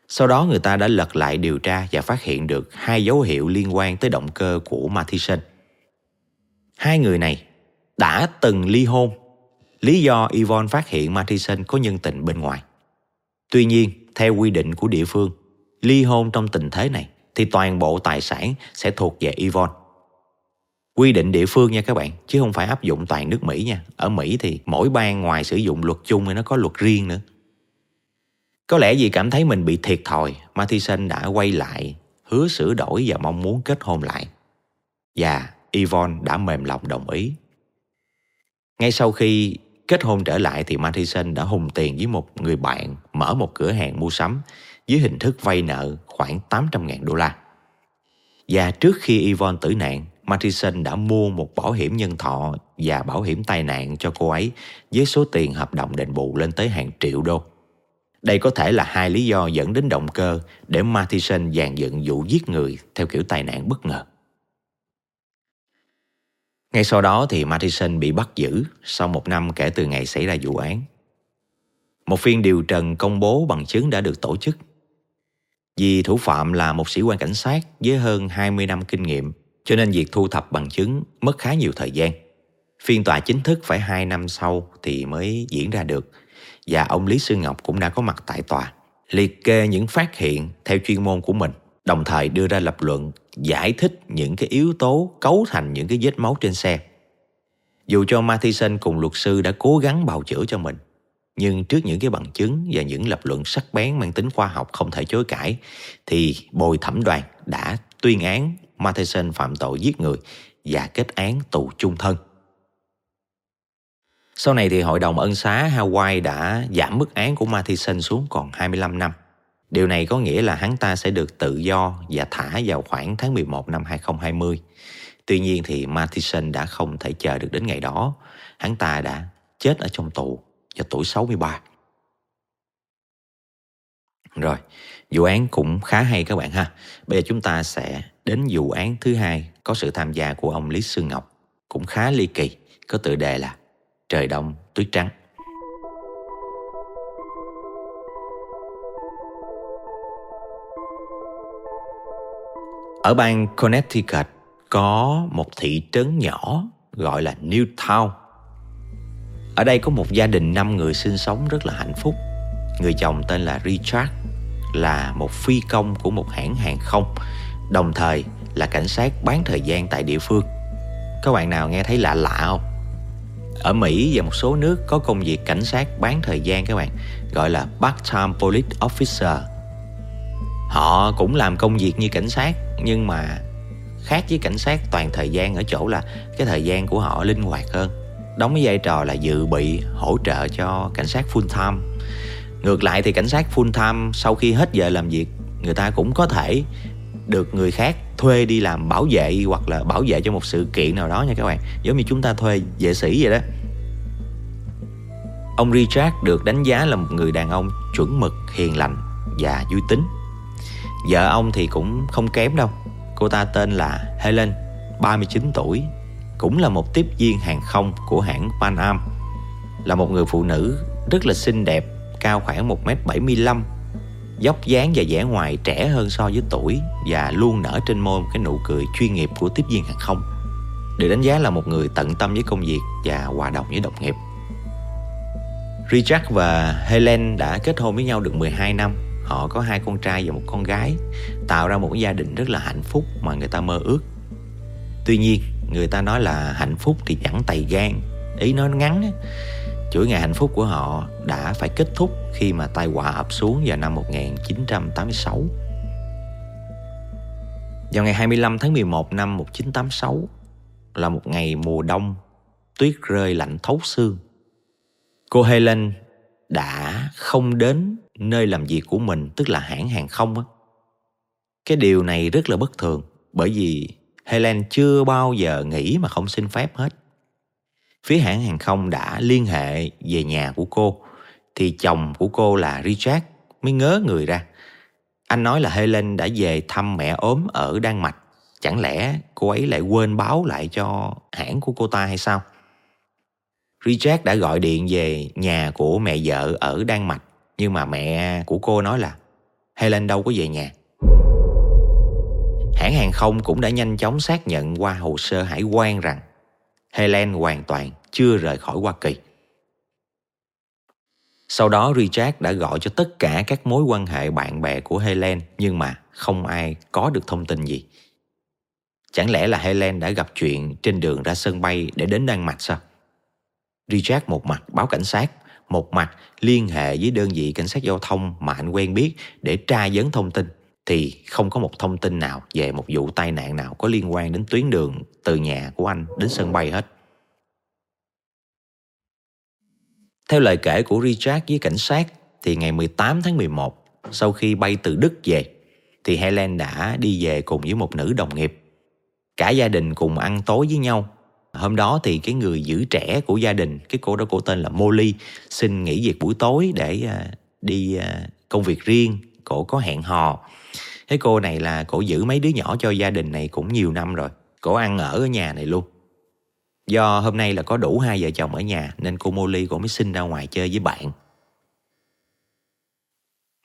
sau đó người ta đã lật lại điều tra và phát hiện được hai dấu hiệu liên quan tới động cơ của Matheson. Hai người này đã từng ly hôn, lý do Yvonne phát hiện Matheson có nhân tình bên ngoài. Tuy nhiên, theo quy định của địa phương, ly hôn trong tình thế này thì toàn bộ tài sản sẽ thuộc về Yvonne. Quy định địa phương nha các bạn, chứ không phải áp dụng toàn nước Mỹ nha. Ở Mỹ thì mỗi bang ngoài sử dụng luật chung thì nó có luật riêng nữa. Có lẽ vì cảm thấy mình bị thiệt thòi, Mathison đã quay lại, hứa sửa đổi và mong muốn kết hôn lại. Và Yvonne đã mềm lòng đồng ý. Ngay sau khi kết hôn trở lại thì Mathison đã hùng tiền với một người bạn mở một cửa hàng mua sắm dưới hình thức vay nợ khoảng 800.000 đô la. Và trước khi Yvonne tử nạn, Mathison đã mua một bảo hiểm nhân thọ và bảo hiểm tai nạn cho cô ấy với số tiền hợp đồng đền bù lên tới hàng triệu đô. Đây có thể là hai lý do dẫn đến động cơ để Matheson dàn dựng vụ giết người theo kiểu tai nạn bất ngờ. Ngay sau đó thì Matheson bị bắt giữ sau một năm kể từ ngày xảy ra vụ án. Một phiên điều trần công bố bằng chứng đã được tổ chức. Vì thủ phạm là một sĩ quan cảnh sát với hơn 20 năm kinh nghiệm, cho nên việc thu thập bằng chứng mất khá nhiều thời gian. Phiên tòa chính thức phải 2 năm sau thì mới diễn ra được – và ông Lý Sư Ngọc cũng đã có mặt tại tòa, liệt kê những phát hiện theo chuyên môn của mình, đồng thời đưa ra lập luận giải thích những cái yếu tố cấu thành những cái vết máu trên xe. Dù cho Mathison cùng luật sư đã cố gắng bào chữa cho mình, nhưng trước những cái bằng chứng và những lập luận sắc bén mang tính khoa học không thể chối cãi, thì bồi thẩm đoàn đã tuyên án Matheson phạm tội giết người và kết án tù chung thân. Sau này thì Hội đồng ân xá Hawaii đã giảm mức án của Matheson xuống còn 25 năm. Điều này có nghĩa là hắn ta sẽ được tự do và thả vào khoảng tháng 11 năm 2020. Tuy nhiên thì Matheson đã không thể chờ được đến ngày đó. Hắn ta đã chết ở trong tù vào tuổi 63. Rồi, vụ án cũng khá hay các bạn ha. Bây giờ chúng ta sẽ Đến vụ án thứ hai có sự tham gia của ông Lý Sư Ngọc, cũng khá ly kỳ, có tựa đề là Trời đông tuyết trắng. Ở bang Connecticut có một thị trấn nhỏ gọi là Newtown. Ở đây có một gia đình 5 người sinh sống rất là hạnh phúc. Người chồng tên là Richard là một phi công của một hãng hàng không đồng thời là cảnh sát bán thời gian tại địa phương. Các bạn nào nghe thấy lạ lạ không? Ở Mỹ và một số nước có công việc cảnh sát bán thời gian các bạn, gọi là part-time police officer. Họ cũng làm công việc như cảnh sát nhưng mà khác với cảnh sát toàn thời gian ở chỗ là cái thời gian của họ linh hoạt hơn đóng cái vai trò là dự bị hỗ trợ cho cảnh sát full time ngược lại thì cảnh sát full time sau khi hết giờ làm việc người ta cũng có thể được người khác thuê đi làm bảo vệ hoặc là bảo vệ cho một sự kiện nào đó nha các bạn. Giống như chúng ta thuê vệ sĩ vậy đó. Ông Richard được đánh giá là một người đàn ông chuẩn mực, hiền lành và vui tính. Vợ ông thì cũng không kém đâu. Cô ta tên là Helen 39 tuổi, cũng là một tiếp viên hàng không của hãng Pan Am. Là một người phụ nữ rất là xinh đẹp, cao khoảng 1m75 dốc dáng và vẻ ngoài trẻ hơn so với tuổi và luôn nở trên môi một cái nụ cười chuyên nghiệp của tiếp viên hàng không. Được đánh giá là một người tận tâm với công việc và hòa đồng với đồng nghiệp. Richard và Helen đã kết hôn với nhau được 12 năm. Họ có hai con trai và một con gái, tạo ra một gia đình rất là hạnh phúc mà người ta mơ ước. Tuy nhiên, người ta nói là hạnh phúc thì chẳng tày gan. Ý nói nó ngắn chuỗi ngày hạnh phúc của họ đã phải kết thúc khi mà tai họa ập xuống vào năm 1986 vào ngày 25 tháng 11 năm 1986 là một ngày mùa đông, tuyết rơi lạnh thấu xương. Cô Helen đã không đến nơi làm việc của mình, tức là hãng hàng không á. Cái điều này rất là bất thường, bởi vì Helen chưa bao giờ nghỉ mà không xin phép hết phía hãng hàng không đã liên hệ về nhà của cô, thì chồng của cô là Richard mới ngớ người ra. Anh nói là Helen đã về thăm mẹ ốm ở Đan Mạch. Chẳng lẽ cô ấy lại quên báo lại cho hãng của cô ta hay sao? Richard đã gọi điện về nhà của mẹ vợ ở Đan Mạch, nhưng mà mẹ của cô nói là Helen đâu có về nhà. Hãng hàng không cũng đã nhanh chóng xác nhận qua hồ sơ hải quan rằng Helen hoàn toàn chưa rời khỏi Hoa Kỳ. Sau đó Richard đã gọi cho tất cả các mối quan hệ bạn bè của Helen nhưng mà không ai có được thông tin gì. Chẳng lẽ là Helen đã gặp chuyện trên đường ra sân bay để đến Đan Mạch sao? Richard một mặt báo cảnh sát, một mặt liên hệ với đơn vị cảnh sát giao thông mà anh quen biết để tra vấn thông tin thì không có một thông tin nào về một vụ tai nạn nào có liên quan đến tuyến đường từ nhà của anh đến sân bay hết. Theo lời kể của Richard với cảnh sát, thì ngày 18 tháng 11 sau khi bay từ Đức về, thì Helen đã đi về cùng với một nữ đồng nghiệp. Cả gia đình cùng ăn tối với nhau hôm đó thì cái người giữ trẻ của gia đình, cái cô đó cô tên là Molly, xin nghỉ việc buổi tối để à, đi à, công việc riêng, cổ có hẹn hò thế cô này là cổ giữ mấy đứa nhỏ cho gia đình này cũng nhiều năm rồi. Cổ ăn ở ở nhà này luôn. Do hôm nay là có đủ hai vợ chồng ở nhà nên cô Molly cổ mới xin ra ngoài chơi với bạn.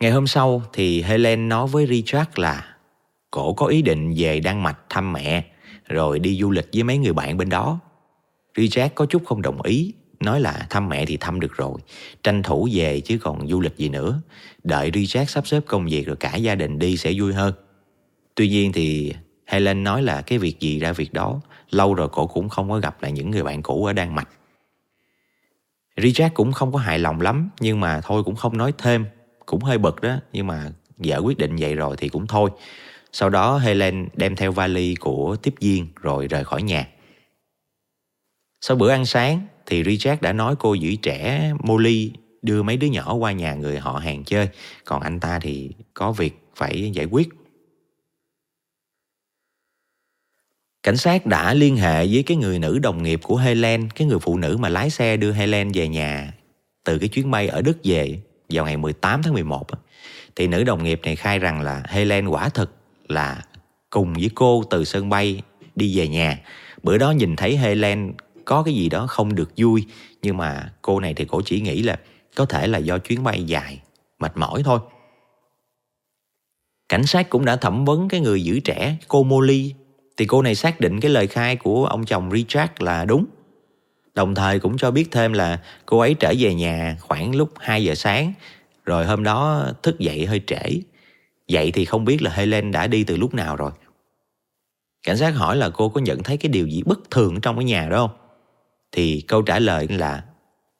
Ngày hôm sau thì Helen nói với Richard là cổ có ý định về Đan Mạch thăm mẹ rồi đi du lịch với mấy người bạn bên đó. Richard có chút không đồng ý, nói là thăm mẹ thì thăm được rồi, tranh thủ về chứ còn du lịch gì nữa. Đợi Richard sắp xếp công việc rồi cả gia đình đi sẽ vui hơn. Tuy nhiên thì Helen nói là cái việc gì ra việc đó, lâu rồi cổ cũng không có gặp lại những người bạn cũ ở Đan Mạch. Richard cũng không có hài lòng lắm, nhưng mà thôi cũng không nói thêm, cũng hơi bực đó, nhưng mà vợ quyết định vậy rồi thì cũng thôi. Sau đó Helen đem theo vali của tiếp viên rồi rời khỏi nhà. Sau bữa ăn sáng thì Richard đã nói cô giữ trẻ Molly đưa mấy đứa nhỏ qua nhà người họ hàng chơi, còn anh ta thì có việc phải giải quyết. Cảnh sát đã liên hệ với cái người nữ đồng nghiệp của Helen, cái người phụ nữ mà lái xe đưa Helen về nhà từ cái chuyến bay ở Đức về vào ngày 18 tháng 11. Thì nữ đồng nghiệp này khai rằng là Helen quả thực là cùng với cô từ sân bay đi về nhà bữa đó nhìn thấy Helen có cái gì đó không được vui nhưng mà cô này thì cô chỉ nghĩ là có thể là do chuyến bay dài mệt mỏi thôi Cảnh sát cũng đã thẩm vấn cái người giữ trẻ, cô Molly. Thì cô này xác định cái lời khai của ông chồng Richard là đúng. Đồng thời cũng cho biết thêm là cô ấy trở về nhà khoảng lúc 2 giờ sáng, rồi hôm đó thức dậy hơi trễ. Vậy thì không biết là Helen đã đi từ lúc nào rồi. Cảnh sát hỏi là cô có nhận thấy cái điều gì bất thường trong cái nhà đó không? Thì câu trả lời là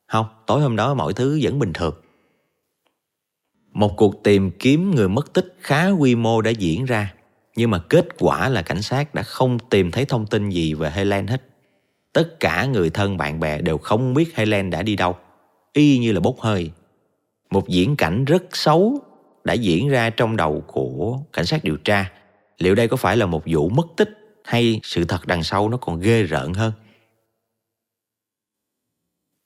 không, tối hôm đó mọi thứ vẫn bình thường. Một cuộc tìm kiếm người mất tích khá quy mô đã diễn ra, nhưng mà kết quả là cảnh sát đã không tìm thấy thông tin gì về Helen hết. Tất cả người thân bạn bè đều không biết Helen đã đi đâu, y như là bốc hơi. Một diễn cảnh rất xấu đã diễn ra trong đầu của cảnh sát điều tra. Liệu đây có phải là một vụ mất tích hay sự thật đằng sau nó còn ghê rợn hơn?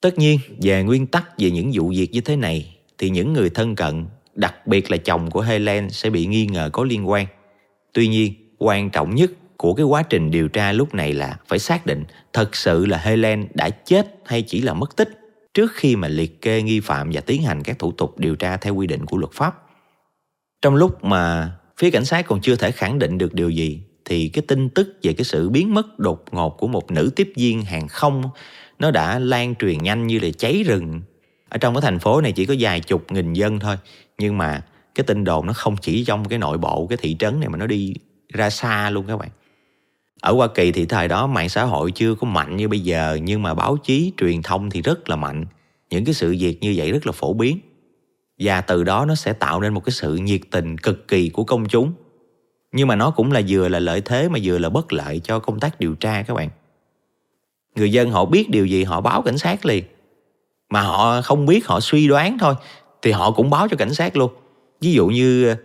Tất nhiên, về nguyên tắc về những vụ việc như thế này thì những người thân cận, đặc biệt là chồng của Helen sẽ bị nghi ngờ có liên quan. Tuy nhiên, quan trọng nhất của cái quá trình điều tra lúc này là phải xác định thật sự là Helen đã chết hay chỉ là mất tích trước khi mà liệt kê nghi phạm và tiến hành các thủ tục điều tra theo quy định của luật pháp. Trong lúc mà phía cảnh sát còn chưa thể khẳng định được điều gì thì cái tin tức về cái sự biến mất đột ngột của một nữ tiếp viên hàng không nó đã lan truyền nhanh như là cháy rừng. Ở trong cái thành phố này chỉ có vài chục nghìn dân thôi. Nhưng mà cái tin đồn nó không chỉ trong cái nội bộ, cái thị trấn này mà nó đi ra xa luôn các bạn. Ở Hoa Kỳ thì thời đó mạng xã hội chưa có mạnh như bây giờ, nhưng mà báo chí, truyền thông thì rất là mạnh. Những cái sự việc như vậy rất là phổ biến. Và từ đó nó sẽ tạo nên một cái sự nhiệt tình cực kỳ của công chúng. Nhưng mà nó cũng là vừa là lợi thế mà vừa là bất lợi cho công tác điều tra các bạn người dân họ biết điều gì, họ báo cảnh sát liền. Mà họ không biết, họ suy đoán thôi, thì họ cũng báo cho cảnh sát luôn. Ví dụ như ờ,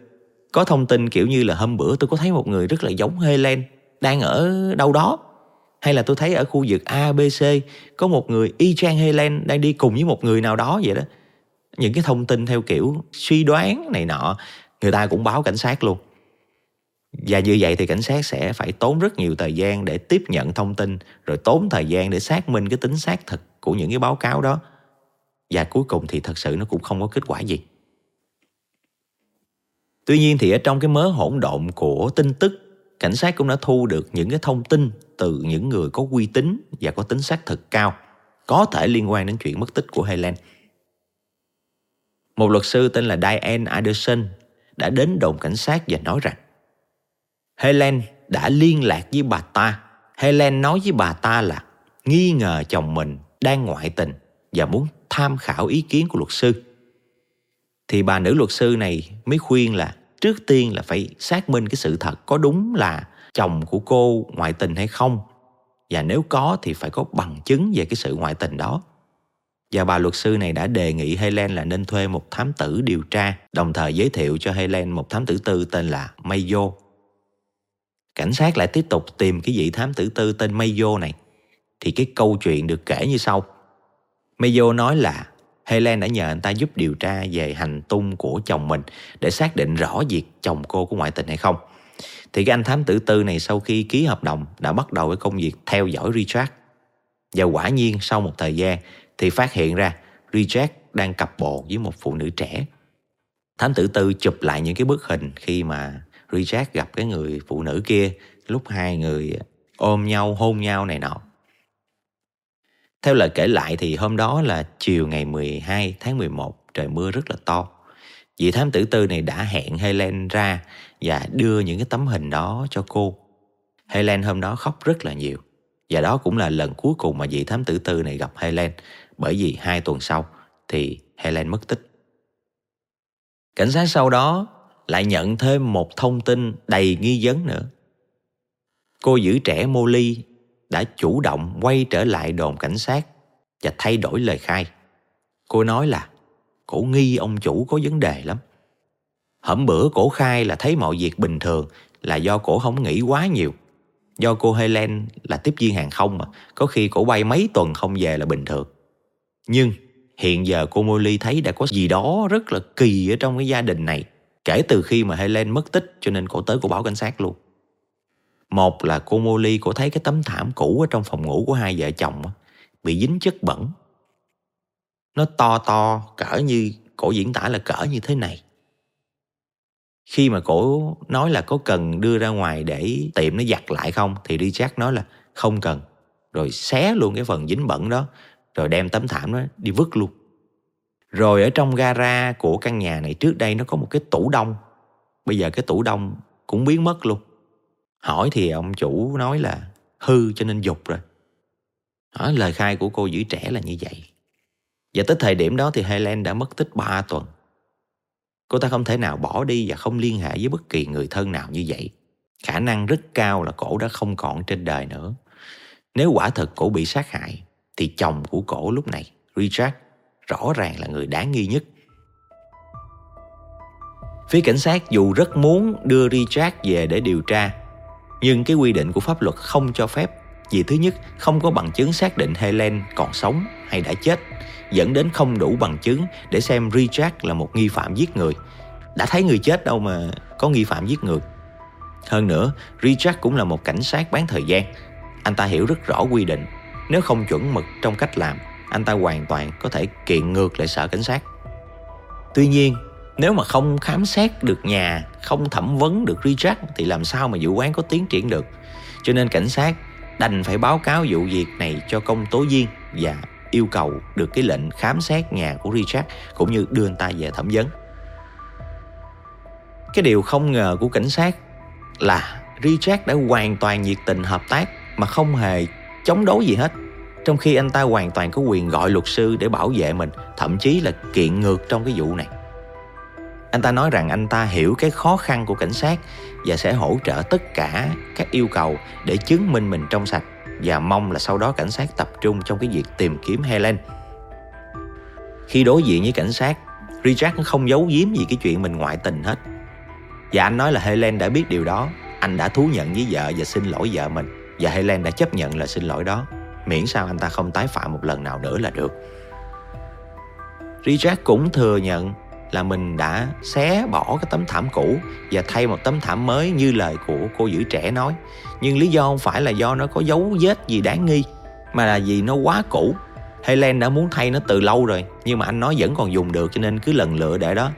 có thông tin kiểu như là hôm bữa tôi có thấy một người rất là giống Helen, đang ở đâu đó. Hay là tôi thấy ở khu vực ABC có một người y chang Helen đang đi cùng với một người nào đó vậy đó. Những cái thông tin theo kiểu suy đoán này nọ, người ta cũng báo cảnh sát luôn và như vậy thì cảnh sát sẽ phải tốn rất nhiều thời gian để tiếp nhận thông tin, rồi tốn thời gian để xác minh cái tính xác thực của những cái báo cáo đó và cuối cùng thì thật sự nó cũng không có kết quả gì tuy nhiên thì ở trong cái mớ hỗn độn của tin tức, cảnh sát cũng đã thu được những cái thông tin từ những người có uy tín và có tính xác thực cao, có thể liên quan đến chuyện mất tích của Helen. Một luật sư tên là Diane Anderson đã đến đồn cảnh sát và nói rằng Helen đã liên lạc với bà ta. Helen nói với bà ta là nghi ngờ chồng mình đang ngoại tình và muốn tham khảo ý kiến của luật sư. Thì bà nữ luật sư này mới khuyên là trước tiên là phải xác minh cái sự thật có đúng là chồng của cô ngoại tình hay không và nếu có thì phải có bằng chứng về cái sự ngoại tình đó và bà luật sư này đã đề nghị Helen là nên thuê một thám tử điều tra, đồng thời giới thiệu cho Helen một thám tử tư tên là Mayo cảnh sát lại tiếp tục tìm cái vị thám tử tư tên Mayo này thì cái câu chuyện được kể như sau Mayo nói là Helen đã nhờ anh ta giúp điều tra về hành tung của chồng mình để xác định rõ việc chồng cô có ngoại tình hay không. Thì cái anh thám tử tư này sau khi ký hợp đồng đã bắt đầu với công việc theo dõi Richard. Và quả nhiên sau một thời gian thì phát hiện ra Richard đang cặp bộ với một phụ nữ trẻ. Thám tử tư chụp lại những cái bức hình khi mà Richard gặp cái người phụ nữ kia lúc hai người ôm nhau hôn nhau này nọ theo lời kể lại thì hôm đó là chiều ngày 12 tháng 11, trời mưa rất là to. Vị thám tử tư này đã hẹn Helen ra và đưa những cái tấm hình đó cho cô. Helen hôm đó khóc rất là nhiều. Và đó cũng là lần cuối cùng mà vị thám tử tư này gặp Helen bởi vì hai tuần sau thì Helen mất tích. Cảnh sát sau đó lại nhận thêm một thông tin đầy nghi vấn nữa. Cô giữ trẻ Molly đã chủ động quay trở lại đồn cảnh sát và thay đổi lời khai. Cô nói là cổ nghi ông chủ có vấn đề lắm. Hẩm bữa cổ khai là thấy mọi việc bình thường là do cổ không nghĩ quá nhiều. Do cô Helen là tiếp viên hàng không mà, có khi cổ bay mấy tuần không về là bình thường. Nhưng hiện giờ cô Molly thấy đã có gì đó rất là kỳ ở trong cái gia đình này. Kể từ khi mà Helen mất tích cho nên cổ tới cổ báo cảnh sát luôn. Một là cô Molly cô thấy cái tấm thảm cũ ở trong phòng ngủ của hai vợ chồng bị dính chất bẩn. Nó to to, cỡ như cổ diễn tả là cỡ như thế này. khi mà cổ nói là có cần đưa ra ngoài để tiệm nó giặt lại không, thì Richard nói là không cần rồi xé luôn cái phần dính bẩn đó, rồi đem tấm thảm đó đi vứt luôn rồi ở trong gara của căn nhà này trước đây nó có một cái tủ đông. Bây giờ cái tủ đông cũng biến mất luôn. Hỏi thì ông chủ nói là hư cho nên dục rồi. Đó, lời khai của cô giữ trẻ là như vậy. Và tới thời điểm đó thì Helen đã mất tích 3 tuần. Cô ta không thể nào bỏ đi và không liên hệ với bất kỳ người thân nào như vậy. Khả năng rất cao là cổ đã không còn trên đời nữa. Nếu quả thật cổ bị sát hại thì chồng của cổ lúc này richard rõ ràng là người đáng nghi nhất. Phía cảnh sát dù rất muốn đưa richard về để điều tra, nhưng cái quy định của pháp luật không cho phép. Vì thứ nhất, không có bằng chứng xác định helen còn sống hay đã chết, dẫn đến không đủ bằng chứng để xem richard là một nghi phạm giết người. Đã thấy người chết đâu mà có nghi phạm giết người. Hơn nữa, richard cũng là một cảnh sát bán thời gian. Anh ta hiểu rất rõ quy định, nếu không chuẩn mực trong cách làm anh ta hoàn toàn có thể kiện ngược lại sở cảnh sát. Tuy nhiên, nếu mà không khám xét được nhà, không thẩm vấn được richard, thì làm sao mà vụ án có tiến triển được? Cho nên cảnh sát đành phải báo cáo vụ việc này cho công tố viên và yêu cầu được cái lệnh khám xét nhà của Richard cũng như đưa anh ta về thẩm vấn. Cái điều không ngờ của cảnh sát là Richard đã hoàn toàn nhiệt tình hợp tác mà không hề chống đối gì hết trong khi anh ta hoàn toàn có quyền gọi luật sư để bảo vệ mình thậm chí là kiện ngược trong cái vụ này anh ta nói rằng anh ta hiểu cái khó khăn của cảnh sát và sẽ hỗ trợ tất cả các yêu cầu để chứng minh mình trong sạch và mong là sau đó cảnh sát tập trung trong cái việc tìm kiếm Helen. Khi đối diện với cảnh sát, Richard không giấu giếm gì cái chuyện mình ngoại tình hết. Và anh nói là Helen đã biết điều đó, anh đã thú nhận với vợ và xin lỗi vợ mình và Helen đã chấp nhận là xin lỗi đó, miễn sao anh ta không tái phạm một lần nào nữa là được. Richard cũng thừa nhận là mình đã xé bỏ cái tấm thảm cũ và thay một tấm thảm mới như lời của cô giữ trẻ nói. Nhưng lý do không phải là do nó có dấu vết gì đáng nghi, mà là vì nó quá cũ. Helen đã muốn thay nó từ lâu rồi, nhưng mà anh nói vẫn còn dùng được, cho nên cứ lần lựa để đó.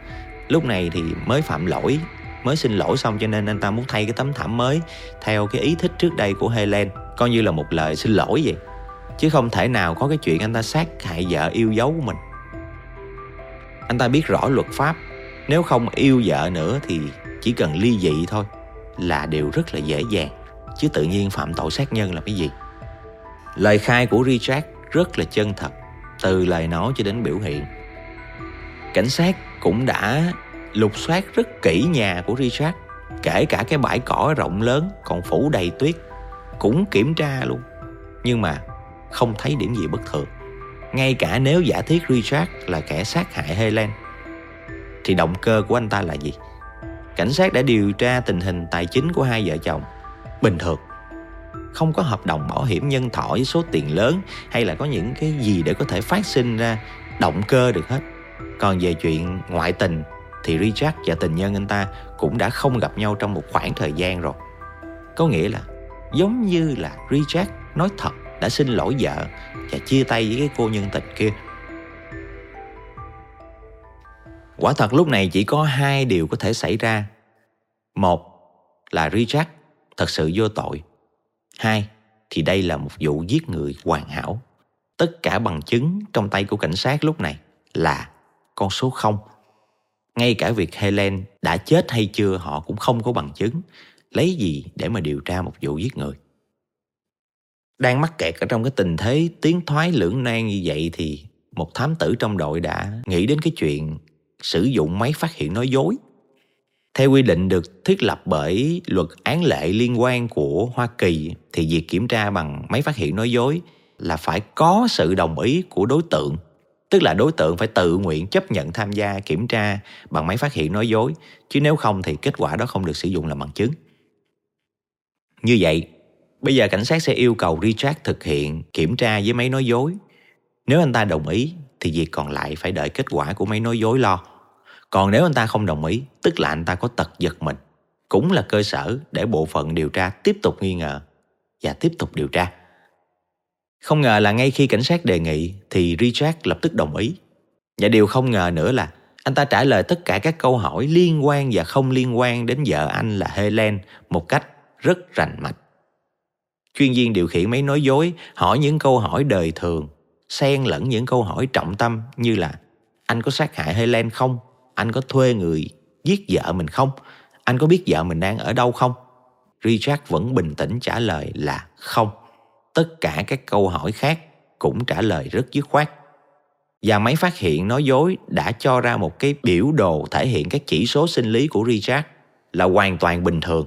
Lúc này thì mới phạm lỗi, mới xin lỗi xong cho nên anh ta muốn thay cái tấm thảm mới theo cái ý thích trước đây của Helen. Coi như là một lời xin lỗi vậy chứ không thể nào có cái chuyện anh ta sát hại vợ yêu dấu của mình. Anh ta biết rõ luật pháp. Nếu không yêu vợ nữa thì chỉ cần ly dị thôi là điều rất là dễ dàng. Chứ tự nhiên phạm tội sát nhân là cái gì? Lời khai của richard rất là chân thật, từ lời nói cho đến biểu hiện. Cảnh sát cũng đã lục soát rất kỹ nhà của richard, kể cả cái bãi cỏ rộng lớn, còn phủ đầy tuyết, cũng kiểm tra luôn. Nhưng mà không thấy điểm gì bất thường. Ngay cả nếu giả thiết Richard là kẻ sát hại Helen, thì động cơ của anh ta là gì? Cảnh sát đã điều tra tình hình tài chính của hai vợ chồng. Bình thường, không có hợp đồng bảo hiểm nhân thọ với số tiền lớn hay là có những cái gì để có thể phát sinh ra động cơ được hết. Còn về chuyện ngoại tình, thì Richard và tình nhân anh ta cũng đã không gặp nhau trong một khoảng thời gian rồi. Có nghĩa là giống như là Richard nói thật đã xin lỗi vợ và chia tay với cái cô nhân tình kia. Quả thật lúc này chỉ có hai điều có thể xảy ra. Một là richard thật sự vô tội. Hai thì đây là một vụ giết người hoàn hảo. Tất cả bằng chứng trong tay của cảnh sát lúc này là con số không. Ngay cả việc helen đã chết hay chưa họ cũng không có bằng chứng. Lấy gì để mà điều tra một vụ giết người? Đang mắc kẹt ở trong cái tình thế tiến thoái lưỡng nan như vậy thì một thám tử trong đội đã nghĩ đến cái chuyện sử dụng máy phát hiện nói dối. Theo quy định được thiết lập bởi luật án lệ liên quan của Hoa Kỳ thì việc kiểm tra bằng máy phát hiện nói dối là phải có sự đồng ý của đối tượng. Tức là đối tượng phải tự nguyện chấp nhận tham gia kiểm tra bằng máy phát hiện nói dối, chứ nếu không thì kết quả đó không được sử dụng làm bằng chứng. Như vậy Bây giờ cảnh sát sẽ yêu cầu Richard thực hiện kiểm tra với máy nói dối. Nếu anh ta đồng ý thì việc còn lại phải đợi kết quả của máy nói dối lo. Còn nếu anh ta không đồng ý, tức là anh ta có tật giật mình. Cũng là cơ sở để bộ phận điều tra tiếp tục nghi ngờ và tiếp tục điều tra. Không ngờ là ngay khi cảnh sát đề nghị thì Richard lập tức đồng ý. Và điều không ngờ nữa là Anh ta trả lời tất cả các câu hỏi liên quan và không liên quan đến vợ anh là Helen một cách rất rành mạch. Chuyên viên điều khiển máy nói dối hỏi những câu hỏi đời thường, xen lẫn những câu hỏi trọng tâm như là anh có sát hại Helen không? Anh có thuê người giết vợ mình không? Anh có biết vợ mình đang ở đâu không? Richard vẫn bình tĩnh trả lời là không. Tất cả các câu hỏi khác cũng trả lời rất dứt khoát. Và máy phát hiện nói dối đã cho ra một cái biểu đồ thể hiện các chỉ số sinh lý của Richard là hoàn toàn bình thường.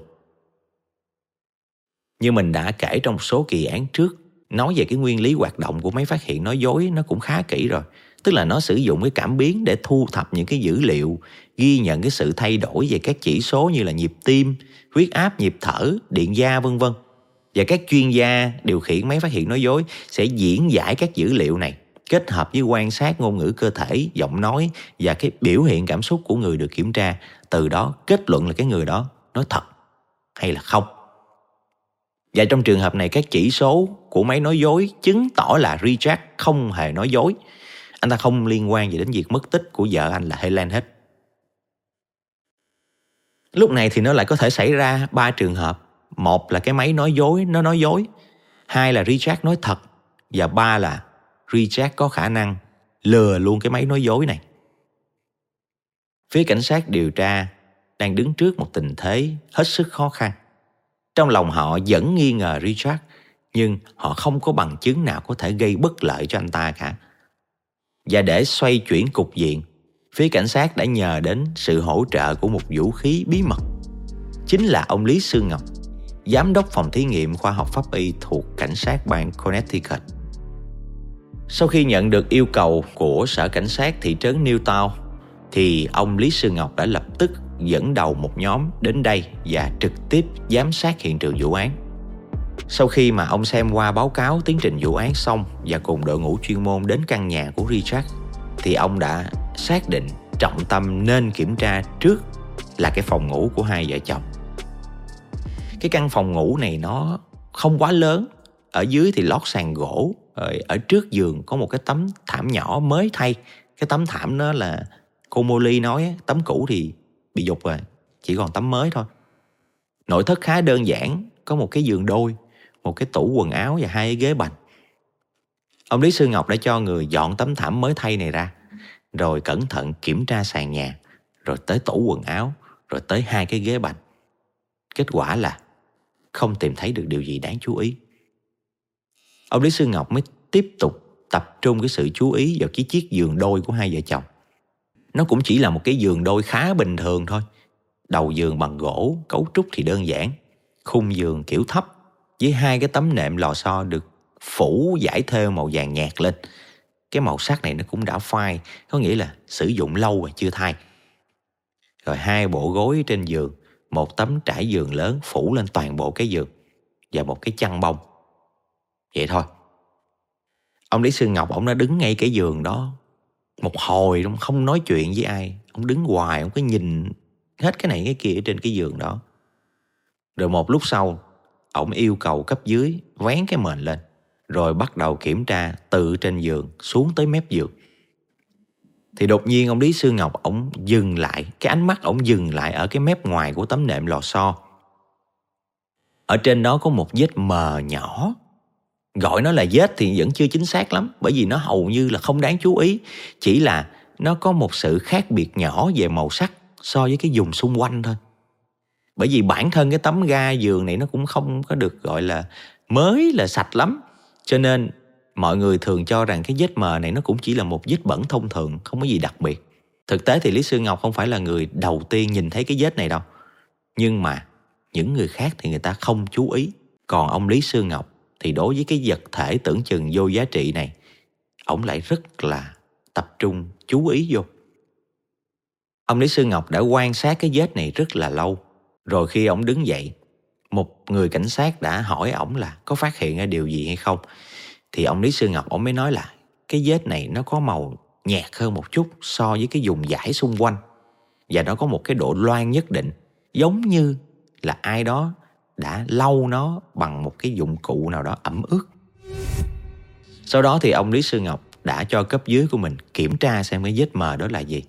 Như mình đã kể trong số kỳ án trước, nói về cái nguyên lý hoạt động của máy phát hiện nói dối nó cũng khá kỹ rồi. Tức là nó sử dụng cái cảm biến để thu thập những cái dữ liệu, ghi nhận cái sự thay đổi về các chỉ số như là nhịp tim, huyết áp, nhịp thở, điện da vân vân. Và các chuyên gia điều khiển máy phát hiện nói dối sẽ diễn giải các dữ liệu này kết hợp với quan sát ngôn ngữ cơ thể, giọng nói và cái biểu hiện cảm xúc của người được kiểm tra, từ đó kết luận là cái người đó nói thật hay là không. Và trong trường hợp này các chỉ số của máy nói dối chứng tỏ là Richard không hề nói dối. Anh ta không liên quan gì đến việc mất tích của vợ anh là Helen hết. Lúc này thì nó lại có thể xảy ra ba trường hợp. Một là cái máy nói dối, nó nói dối. Hai là Richard nói thật. Và ba là Richard có khả năng lừa luôn cái máy nói dối này. Phía cảnh sát điều tra đang đứng trước một tình thế hết sức khó khăn. Trong lòng họ vẫn nghi ngờ Richard, nhưng họ không có bằng chứng nào có thể gây bất lợi cho anh ta cả. Và để xoay chuyển cục diện, phía cảnh sát đã nhờ đến sự hỗ trợ của một vũ khí bí mật. Chính là ông Lý Sương Ngọc, giám đốc phòng thí nghiệm khoa học pháp y thuộc cảnh sát bang Connecticut. Sau khi nhận được yêu cầu của sở cảnh sát thị trấn Newtown, thì ông Lý sư Ngọc đã lập tức dẫn đầu một nhóm đến đây và trực tiếp giám sát hiện trường vụ án. Sau khi mà ông xem qua báo cáo tiến trình vụ án xong và cùng đội ngũ chuyên môn đến căn nhà của Richard, thì ông đã xác định trọng tâm nên kiểm tra trước là cái phòng ngủ của hai vợ chồng. Cái căn phòng ngủ này nó không quá lớn, ở dưới thì lót sàn gỗ, ở trước giường có một cái tấm thảm nhỏ mới thay. Cái tấm thảm đó là cô Molly nói tấm cũ thì bị dục rồi, chỉ còn tấm mới thôi. Nội thất khá đơn giản, có một cái giường đôi, một cái tủ quần áo và hai cái ghế bành. Ông Lý Sư Ngọc đã cho người dọn tấm thảm mới thay này ra, rồi cẩn thận kiểm tra sàn nhà, rồi tới tủ quần áo, rồi tới hai cái ghế bành. Kết quả là không tìm thấy được điều gì đáng chú ý. Ông Lý Sư Ngọc mới tiếp tục tập trung cái sự chú ý vào cái chiếc giường đôi của hai vợ chồng. Nó cũng chỉ là một cái giường đôi khá bình thường thôi. Đầu giường bằng gỗ, cấu trúc thì đơn giản. Khung giường kiểu thấp với hai cái tấm nệm lò xo được phủ giải thêu màu vàng nhạt lên. Cái màu sắc này nó cũng đã phai, có nghĩa là sử dụng lâu rồi chưa thay. Rồi hai bộ gối trên giường, một tấm trải giường lớn phủ lên toàn bộ cái giường và một cái chăn bông. Vậy thôi. Ông Lý Sư Ngọc, ông đã đứng ngay cái giường đó một hồi ông không nói chuyện với ai. Ông đứng hoài, ông cứ nhìn hết cái này cái kia trên cái giường đó. Rồi một lúc sau ông yêu cầu cấp dưới vén cái mền lên, rồi bắt đầu kiểm tra từ trên giường xuống tới mép giường. Thì đột nhiên ông Lý Sư Ngọc ông dừng lại, cái ánh mắt ông dừng lại ở cái mép ngoài của tấm nệm lò xo. Ở trên đó có một vết mờ nhỏ gọi nó là vết thì vẫn chưa chính xác lắm, bởi vì nó hầu như là không đáng chú ý. Chỉ là nó có một sự khác biệt nhỏ về màu sắc so với cái vùng xung quanh thôi. Bởi vì bản thân cái tấm ga giường này nó cũng không có được gọi là mới là sạch lắm. Cho nên mọi người thường cho rằng cái vết mờ này nó cũng chỉ là một vết bẩn thông thường, không có gì đặc biệt. Thực tế thì lý sư ngọc không phải là người đầu tiên nhìn thấy cái vết này đâu. Nhưng mà những người khác thì người ta không chú ý. Còn ông lý sư ngọc thì đối với cái vật thể tưởng chừng vô giá trị này, ông lại rất là tập trung, chú ý vô. Ông lý sư ngọc đã quan sát cái vết này rất là lâu. Rồi khi ông đứng dậy, một người cảnh sát đã hỏi ổng là có phát hiện ra điều gì hay không? Thì ông lý sư ngọc, ông mới nói là cái vết này nó có màu nhạt hơn một chút so với cái vùng giải xung quanh. Và nó có một cái độ loang nhất định, giống như là ai đó đã lau nó bằng một cái dụng cụ nào đó ẩm ướt. Sau đó thì ông lý sư ngọc đã cho cấp dưới của mình kiểm tra xem cái vết mờ đó là gì.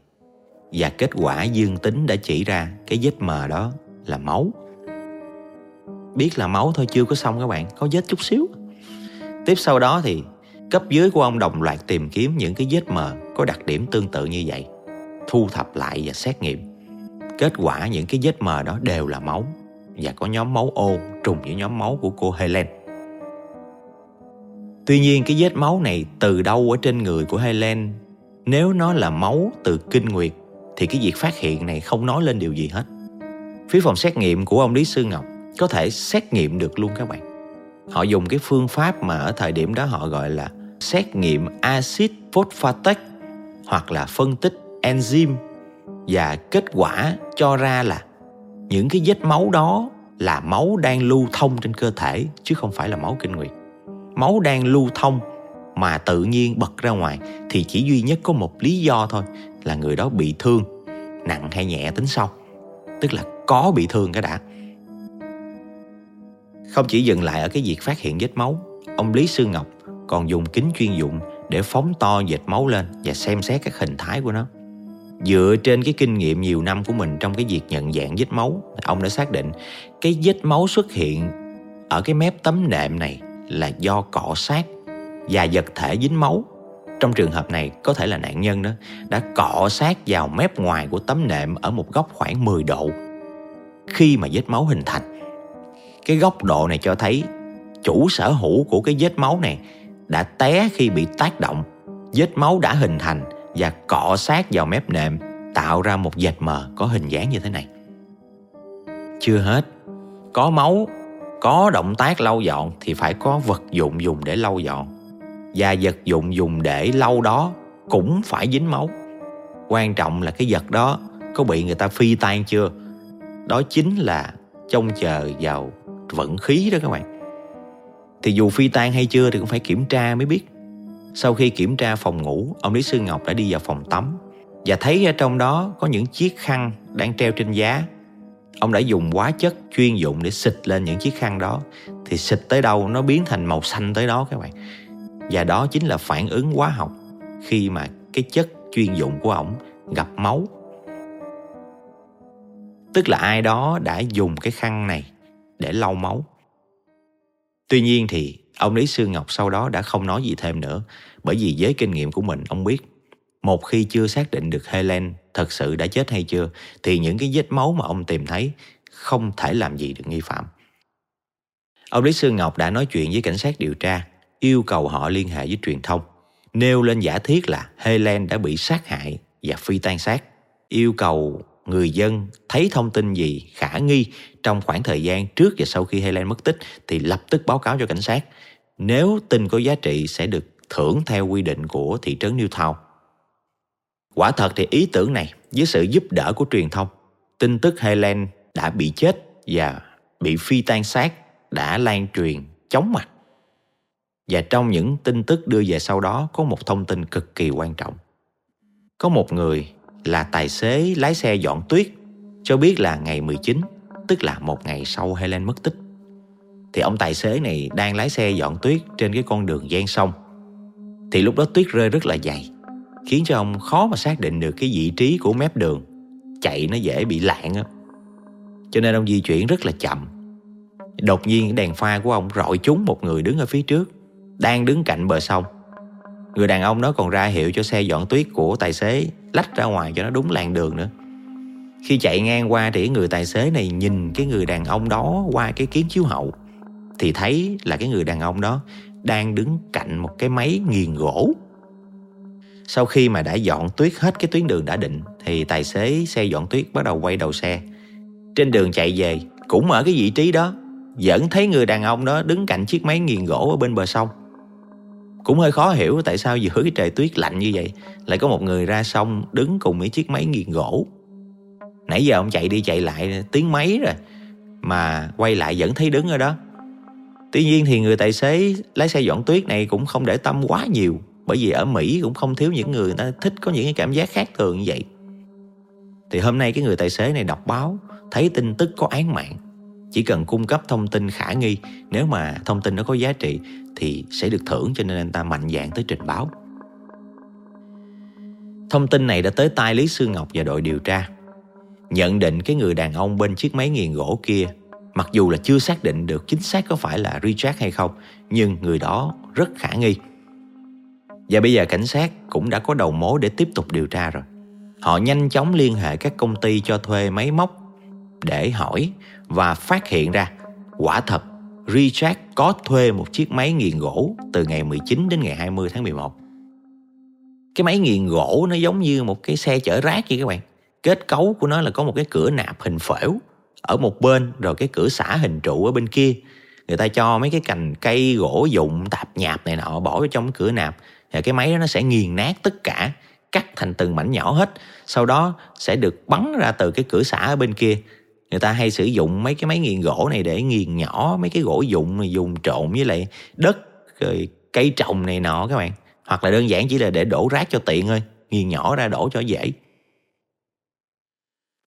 Và kết quả dương tính đã chỉ ra cái vết mờ đó là máu. Biết là máu thôi, chưa có xong các bạn, có vết chút xíu. Tiếp sau đó thì cấp dưới của ông đồng loạt tìm kiếm những cái vết mờ có đặc điểm tương tự như vậy, thu thập lại và xét nghiệm. Kết quả những cái vết mờ đó đều là máu và có nhóm máu ô trùng với nhóm máu của cô Helen. Tuy nhiên, cái vết máu này từ đâu ở trên người của Helen nếu nó là máu từ kinh nguyệt, thì cái việc phát hiện này không nói lên điều gì hết. Phía phòng xét nghiệm của ông Lý Sư Ngọc có thể xét nghiệm được luôn các bạn. Họ dùng cái phương pháp mà ở thời điểm đó họ gọi là xét nghiệm axit phosphatic hoặc là phân tích enzyme và kết quả cho ra là những cái vết máu đó là máu đang lưu thông trên cơ thể, chứ không phải là máu kinh nguyệt. Máu đang lưu thông mà tự nhiên bật ra ngoài thì chỉ duy nhất có một lý do thôi, là người đó bị thương, nặng hay nhẹ tính sau. Tức là có bị thương cái đã. Không chỉ dừng lại ở cái việc phát hiện vết máu, ông lý sư ngọc còn dùng kính chuyên dụng để phóng to vệt máu lên và xem xét các hình thái của nó dựa trên cái kinh nghiệm nhiều năm của mình trong cái việc nhận dạng vết máu, ông đã xác định cái vết máu xuất hiện ở cái mép tấm nệm này là do cọ sát và vật thể dính máu. Trong trường hợp này, có thể là nạn nhân đó, đã cọ sát vào mép ngoài của tấm nệm ở một góc khoảng 10 độ. Khi mà vết máu hình thành, cái góc độ này cho thấy chủ sở hữu của cái vết máu này đã té khi bị tác động. Vết máu đã hình thành và cọ sát vào mép nệm, tạo ra một vệt mờ có hình dáng như thế này. Chưa hết, có máu, có động tác lau dọn thì phải có vật dụng dùng để lau dọn. Và vật dụng dùng để lau đó cũng phải dính máu. Quan trọng là cái vật đó có bị người ta phi tan chưa? Đó chính là trông chờ vào vận khí đó các bạn. Thì dù phi tan hay chưa thì cũng phải kiểm tra mới biết sau khi kiểm tra phòng ngủ, ông Lý Sư Ngọc đã đi vào phòng tắm và thấy ở trong đó có những chiếc khăn đang treo trên giá. Ông đã dùng hóa chất chuyên dụng để xịt lên những chiếc khăn đó thì xịt tới đâu nó biến thành màu xanh tới đó các bạn. Và đó chính là phản ứng hóa học khi mà cái chất chuyên dụng của ổng gặp máu. Tức là ai đó đã dùng cái khăn này để lau máu. Tuy nhiên thì Ông Lý Sư Ngọc sau đó đã không nói gì thêm nữa, bởi vì với kinh nghiệm của mình, ông biết một khi chưa xác định được Helen thật sự đã chết hay chưa, thì những cái vết máu mà ông tìm thấy không thể làm gì được nghi phạm. Ông Lý Sư Ngọc đã nói chuyện với cảnh sát điều tra, yêu cầu họ liên hệ với truyền thông, nêu lên giả thiết là Helen đã bị sát hại và phi tan xác, yêu cầu người dân thấy thông tin gì khả nghi trong khoảng thời gian trước và sau khi Helen mất tích thì lập tức báo cáo cho cảnh sát. Nếu tin có giá trị sẽ được thưởng theo quy định của thị trấn Newtown. Quả thật thì ý tưởng này với sự giúp đỡ của truyền thông, tin tức Helen đã bị chết và bị phi tan xác đã lan truyền chóng mặt. Và trong những tin tức đưa về sau đó có một thông tin cực kỳ quan trọng. Có một người là tài xế lái xe dọn tuyết cho biết là ngày 19, tức là một ngày sau Helen mất tích. Thì ông tài xế này đang lái xe dọn tuyết trên cái con đường gian sông. Thì lúc đó tuyết rơi rất là dày, khiến cho ông khó mà xác định được cái vị trí của mép đường. Chạy nó dễ bị lạng á. Cho nên ông di chuyển rất là chậm. Đột nhiên đèn pha của ông rọi trúng một người đứng ở phía trước, đang đứng cạnh bờ sông. Người đàn ông đó còn ra hiệu cho xe dọn tuyết của tài xế lách ra ngoài cho nó đúng làn đường nữa. Khi chạy ngang qua thì người tài xế này nhìn cái người đàn ông đó qua cái kiến chiếu hậu, thì thấy là cái người đàn ông đó đang đứng cạnh một cái máy nghiền gỗ. Sau khi mà đã dọn tuyết hết cái tuyến đường đã định, thì tài xế xe dọn tuyết bắt đầu quay đầu xe. Trên đường chạy về, cũng ở cái vị trí đó, vẫn thấy người đàn ông đó đứng cạnh chiếc máy nghiền gỗ ở bên bờ sông cũng hơi khó hiểu tại sao giữa cái trời tuyết lạnh như vậy lại có một người ra sông đứng cùng với chiếc máy nghiền gỗ. Nãy giờ ông chạy đi chạy lại tiếng máy rồi mà quay lại vẫn thấy đứng ở đó. Tuy nhiên thì người tài xế lái xe dọn tuyết này cũng không để tâm quá nhiều bởi vì ở mỹ cũng không thiếu những người, người ta thích có những cái cảm giác khác thường như vậy. Thì hôm nay cái người tài xế này đọc báo thấy tin tức có án mạng. Chỉ cần cung cấp thông tin khả nghi nếu mà thông tin nó có giá trị thì sẽ được thưởng cho nên anh ta mạnh dạn tới trình báo Thông tin này đã tới tai Lý Sư Ngọc và đội điều tra. Nhận định cái người đàn ông bên chiếc máy nghiền gỗ kia, mặc dù là chưa xác định được chính xác có phải là Richard hay không, nhưng người đó rất khả nghi. Và bây giờ cảnh sát cũng đã có đầu mối để tiếp tục điều tra rồi. Họ nhanh chóng liên hệ các công ty cho thuê máy móc để hỏi và phát hiện ra quả thật Richard có thuê một chiếc máy nghiền gỗ từ ngày 19 đến ngày 20 tháng 11. Cái máy nghiền gỗ nó giống như một cái xe chở rác vậy các bạn. Kết cấu của nó là có một cái cửa nạp hình phễu ở một bên, rồi cái cửa xả hình trụ ở bên kia. Người ta cho mấy cái cành cây gỗ dụng, tạp nhạp này nọ bỏ vào trong cái cửa nạp. thì cái máy đó nó sẽ nghiền nát tất cả, cắt thành từng mảnh nhỏ hết sau đó sẽ được bắn ra từ cái cửa xả ở bên kia người ta hay sử dụng mấy cái máy nghiền gỗ này để nghiền nhỏ mấy cái gỗ dụng mà dùng trộn với lại đất, rồi cây trồng này nọ các bạn. Hoặc là đơn giản chỉ là để đổ rác cho tiện thôi, nghiền nhỏ ra đổ cho dễ.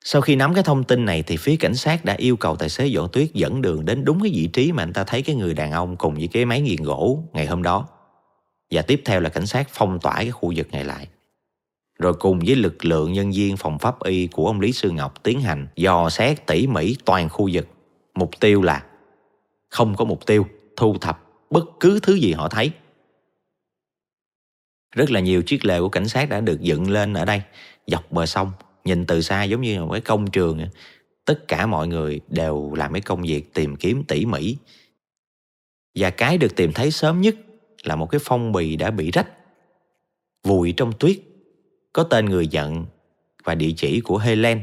Sau khi nắm cái thông tin này thì phía cảnh sát đã yêu cầu tài xế dọn tuyết dẫn đường đến đúng cái vị trí mà anh ta thấy cái người đàn ông cùng với cái máy nghiền gỗ ngày hôm đó. Và tiếp theo là cảnh sát phong tỏa cái khu vực này lại rồi cùng với lực lượng nhân viên phòng pháp y của ông Lý Sư Ngọc tiến hành dò xét tỉ mỉ toàn khu vực. Mục tiêu là không có mục tiêu, thu thập bất cứ thứ gì họ thấy. Rất là nhiều chiếc lều của cảnh sát đã được dựng lên ở đây, dọc bờ sông, nhìn từ xa giống như một cái công trường. Tất cả mọi người đều làm cái công việc tìm kiếm tỉ mỉ. Và cái được tìm thấy sớm nhất là một cái phong bì đã bị rách, vùi trong tuyết có tên người nhận và địa chỉ của Helen.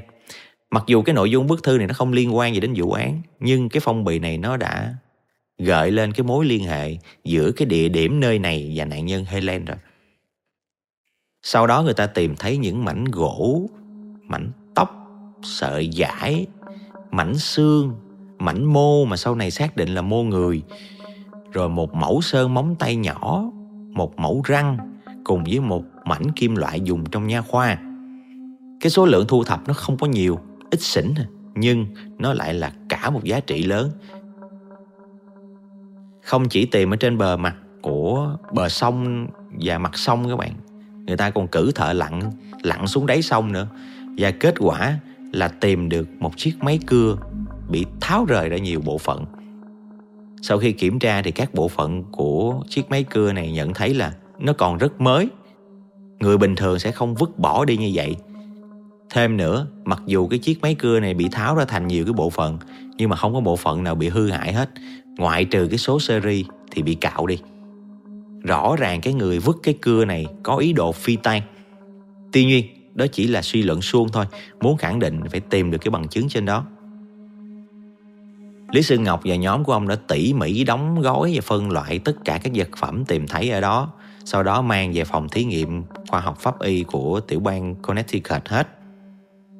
Mặc dù cái nội dung bức thư này nó không liên quan gì đến vụ án, nhưng cái phong bì này nó đã gợi lên cái mối liên hệ giữa cái địa điểm nơi này và nạn nhân Helen rồi. Sau đó người ta tìm thấy những mảnh gỗ, mảnh tóc, sợi giải, mảnh xương, mảnh mô mà sau này xác định là mô người, rồi một mẫu sơn móng tay nhỏ, một mẫu răng, cùng với một mảnh kim loại dùng trong nha khoa. Cái số lượng thu thập nó không có nhiều, ít xỉn à, nhưng nó lại là cả một giá trị lớn. Không chỉ tìm ở trên bờ mặt của bờ sông và mặt sông các bạn, người ta còn cử thợ lặn lặn xuống đáy sông nữa và kết quả là tìm được một chiếc máy cưa bị tháo rời ra nhiều bộ phận. Sau khi kiểm tra thì các bộ phận của chiếc máy cưa này nhận thấy là nó còn rất mới người bình thường sẽ không vứt bỏ đi như vậy. Thêm nữa, mặc dù cái chiếc máy cưa này bị tháo ra thành nhiều cái bộ phận, nhưng mà không có bộ phận nào bị hư hại hết. Ngoại trừ cái số series thì bị cạo đi. Rõ ràng cái người vứt cái cưa này có ý đồ phi tan tuy nhiên, đó chỉ là suy luận suông thôi, muốn khẳng định phải tìm được cái bằng chứng trên đó. Lý Sư Ngọc và nhóm của ông đã tỉ mỉ đóng gói và phân loại tất cả các vật phẩm tìm thấy ở đó sau đó mang về phòng thí nghiệm khoa học pháp y của tiểu bang Connecticut hết.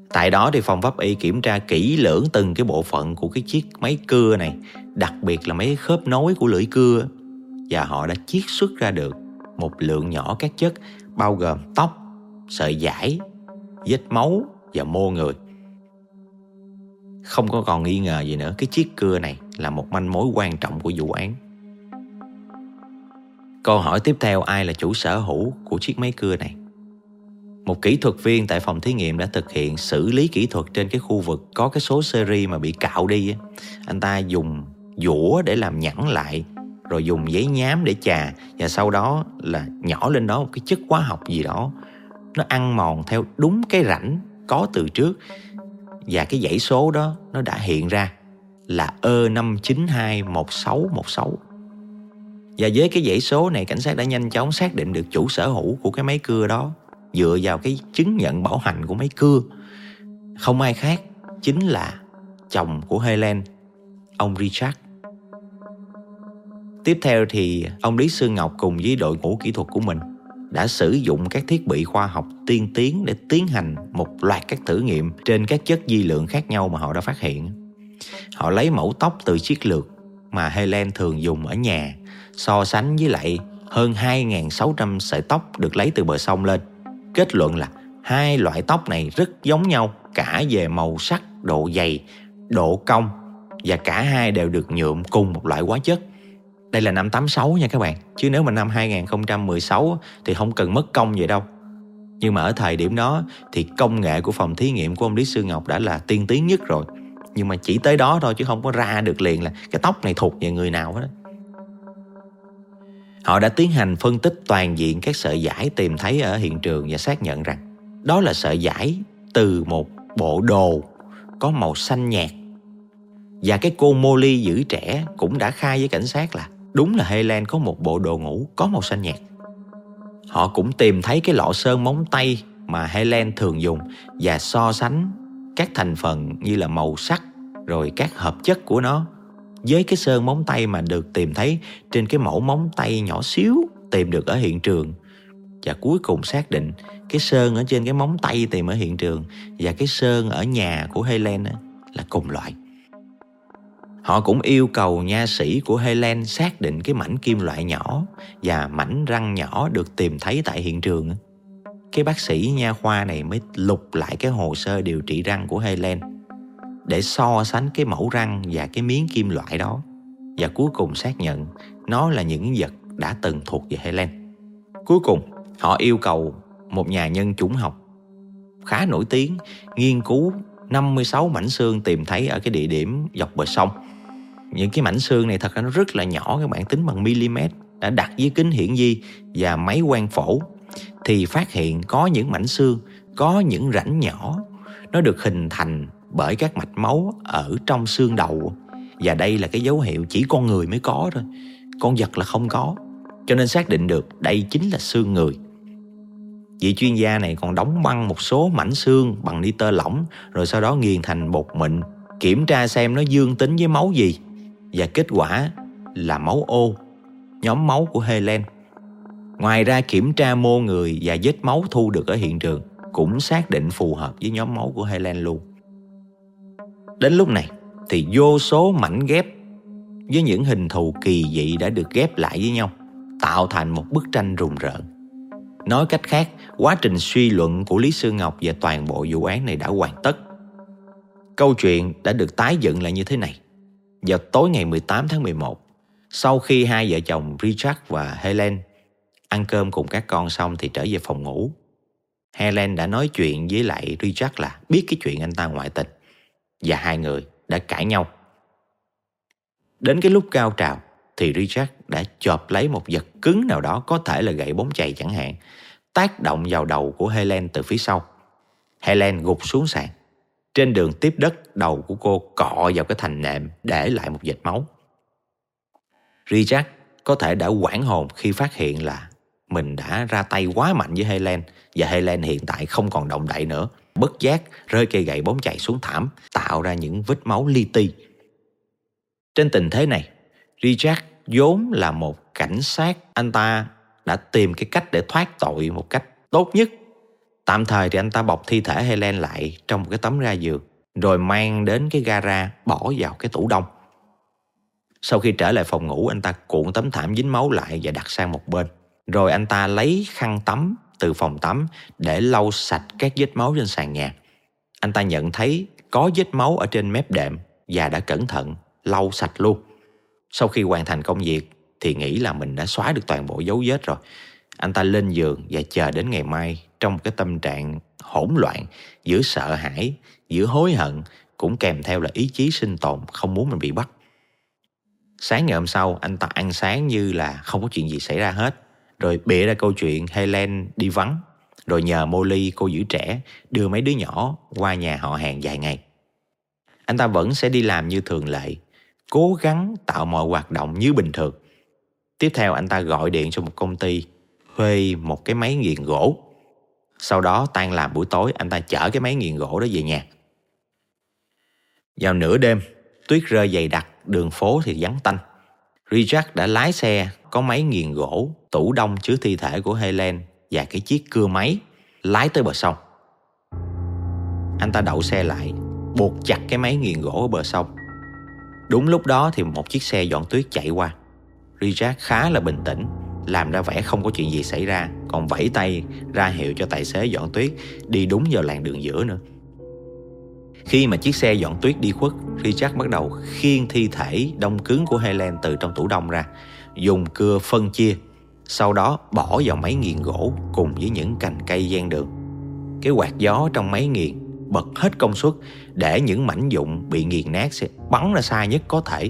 Tại đó thì phòng pháp y kiểm tra kỹ lưỡng từng cái bộ phận của cái chiếc máy cưa này, đặc biệt là mấy khớp nối của lưỡi cưa và họ đã chiết xuất ra được một lượng nhỏ các chất bao gồm tóc, sợi dải, vết máu và mô người. Không có còn nghi ngờ gì nữa, cái chiếc cưa này là một manh mối quan trọng của vụ án. Câu hỏi tiếp theo, ai là chủ sở hữu của chiếc máy cưa này? Một kỹ thuật viên tại phòng thí nghiệm đã thực hiện xử lý kỹ thuật trên cái khu vực có cái số seri mà bị cạo đi. Anh ta dùng dũa để làm nhẵn lại, rồi dùng giấy nhám để chà, và sau đó là nhỏ lên đó một cái chất hóa học gì đó nó ăn mòn theo đúng cái rãnh có từ trước, và cái dãy số đó nó đã hiện ra là E5921616 và với cái dãy số này cảnh sát đã nhanh chóng xác định được chủ sở hữu của cái máy cưa đó dựa vào cái chứng nhận bảo hành của máy cưa. Không ai khác chính là chồng của Helen, ông Richard. Tiếp theo thì ông Lý sư Ngọc cùng với đội ngũ kỹ thuật của mình đã sử dụng các thiết bị khoa học tiên tiến để tiến hành một loạt các thử nghiệm trên các chất di lượng khác nhau mà họ đã phát hiện. Họ lấy mẫu tóc từ chiếc lược mà Helen thường dùng ở nhà so sánh với lại hơn 2.600 sợi tóc được lấy từ bờ sông lên. Kết luận là hai loại tóc này rất giống nhau cả về màu sắc, độ dày, độ cong và cả hai đều được nhuộm cùng một loại hóa chất. Đây là năm 86 nha các bạn, chứ nếu mà năm 2016 thì không cần mất công vậy đâu. Nhưng mà ở thời điểm đó thì công nghệ của phòng thí nghiệm của ông Lý Sư Ngọc đã là tiên tiến nhất rồi. Nhưng mà chỉ tới đó thôi chứ không có ra được liền là cái tóc này thuộc về người nào hết. Họ đã tiến hành phân tích toàn diện các sợi giải tìm thấy ở hiện trường và xác nhận rằng đó là sợi giải từ một bộ đồ có màu xanh nhạt. Và cái cô Molly giữ trẻ cũng đã khai với cảnh sát là đúng là Helen có một bộ đồ ngủ có màu xanh nhạt. Họ cũng tìm thấy cái lọ sơn móng tay mà Helen thường dùng và so sánh các thành phần như là màu sắc rồi các hợp chất của nó với cái sơn móng tay mà được tìm thấy, trên cái mẫu móng tay nhỏ xíu tìm được ở hiện trường và cuối cùng xác định cái sơn ở trên cái móng tay tìm ở hiện trường và cái sơn ở nhà của Helen là cùng loại. Họ cũng yêu cầu nha sĩ của Helen xác định cái mảnh kim loại nhỏ và mảnh răng nhỏ được tìm thấy tại hiện trường. Cái bác sĩ nha khoa này mới lục lại cái hồ sơ điều trị răng của Helen để so sánh cái mẫu răng và cái miếng kim loại đó và cuối cùng xác nhận nó là những vật đã từng thuộc về Helen. Cuối cùng, họ yêu cầu một nhà nhân chủng học khá nổi tiếng nghiên cứu 56 mảnh xương tìm thấy ở cái địa điểm dọc bờ sông. Những cái mảnh xương này thật ra nó rất là nhỏ các bạn tính bằng mm đã đặt dưới kính hiển vi và máy quang phổ thì phát hiện có những mảnh xương có những rãnh nhỏ nó được hình thành bởi các mạch máu ở trong xương đầu. Và đây là cái dấu hiệu chỉ con người mới có thôi. Con vật là không có. Cho nên xác định được đây chính là xương người. Vị chuyên gia này còn đóng băng một số mảnh xương bằng nitơ lỏng, rồi sau đó nghiền thành bột mịn, kiểm tra xem nó dương tính với máu gì. Và kết quả là máu ô, nhóm máu của Helen. Ngoài ra kiểm tra mô người và vết máu thu được ở hiện trường cũng xác định phù hợp với nhóm máu của Helen luôn. Đến lúc này thì vô số mảnh ghép với những hình thù kỳ dị đã được ghép lại với nhau, tạo thành một bức tranh rùng rợn. Nói cách khác, quá trình suy luận của Lý Sư Ngọc về toàn bộ vụ án này đã hoàn tất. Câu chuyện đã được tái dựng lại như thế này. Vào tối ngày 18 tháng 11, sau khi hai vợ chồng Richard và Helen ăn cơm cùng các con xong thì trở về phòng ngủ. Helen đã nói chuyện với lại Richard là biết cái chuyện anh ta ngoại tình và hai người đã cãi nhau. Đến cái lúc cao trào thì Richard đã chộp lấy một vật cứng nào đó có thể là gậy bóng chày chẳng hạn, tác động vào đầu của Helen từ phía sau. Helen gục xuống sàn. Trên đường tiếp đất, đầu của cô cọ vào cái thành nệm để lại một vệt máu. Richard có thể đã quảng hồn khi phát hiện là mình đã ra tay quá mạnh với Helen và Helen hiện tại không còn động đậy nữa bất giác rơi cây gậy bóng chạy xuống thảm, tạo ra những vết máu li ti. Trên tình thế này, Richard vốn là một cảnh sát, anh ta đã tìm cái cách để thoát tội một cách tốt nhất. Tạm thời thì anh ta bọc thi thể Helen lại trong một cái tấm ra giường, rồi mang đến cái gara bỏ vào cái tủ đông. Sau khi trở lại phòng ngủ, anh ta cuộn tấm thảm dính máu lại và đặt sang một bên. Rồi anh ta lấy khăn tắm từ phòng tắm để lau sạch các vết máu trên sàn nhà. Anh ta nhận thấy có vết máu ở trên mép đệm và đã cẩn thận lau sạch luôn. Sau khi hoàn thành công việc thì nghĩ là mình đã xóa được toàn bộ dấu vết rồi. Anh ta lên giường và chờ đến ngày mai trong một cái tâm trạng hỗn loạn giữa sợ hãi, giữa hối hận cũng kèm theo là ý chí sinh tồn không muốn mình bị bắt. Sáng ngày hôm sau anh ta ăn sáng như là không có chuyện gì xảy ra hết rồi bịa ra câu chuyện Helen đi vắng rồi nhờ Molly cô giữ trẻ đưa mấy đứa nhỏ qua nhà họ hàng vài ngày. Anh ta vẫn sẽ đi làm như thường lệ, cố gắng tạo mọi hoạt động như bình thường. Tiếp theo anh ta gọi điện cho một công ty thuê một cái máy nghiền gỗ. Sau đó tan làm buổi tối anh ta chở cái máy nghiền gỗ đó về nhà. Vào nửa đêm, tuyết rơi dày đặc, đường phố thì vắng tanh. Richard đã lái xe có máy nghiền gỗ, tủ đông chứa thi thể của Helen và cái chiếc cưa máy lái tới bờ sông. Anh ta đậu xe lại, buộc chặt cái máy nghiền gỗ ở bờ sông. Đúng lúc đó thì một chiếc xe dọn tuyết chạy qua. Richard khá là bình tĩnh, làm ra vẻ không có chuyện gì xảy ra, còn vẫy tay ra hiệu cho tài xế dọn tuyết đi đúng vào làn đường giữa nữa. Khi mà chiếc xe dọn tuyết đi khuất, Richard bắt đầu khiêng thi thể đông cứng của Helen từ trong tủ đông ra, dùng cưa phân chia sau đó bỏ vào máy nghiền gỗ cùng với những cành cây gian đường. Cái quạt gió trong máy nghiền bật hết công suất để những mảnh dụng bị nghiền nát sẽ bắn ra xa nhất có thể,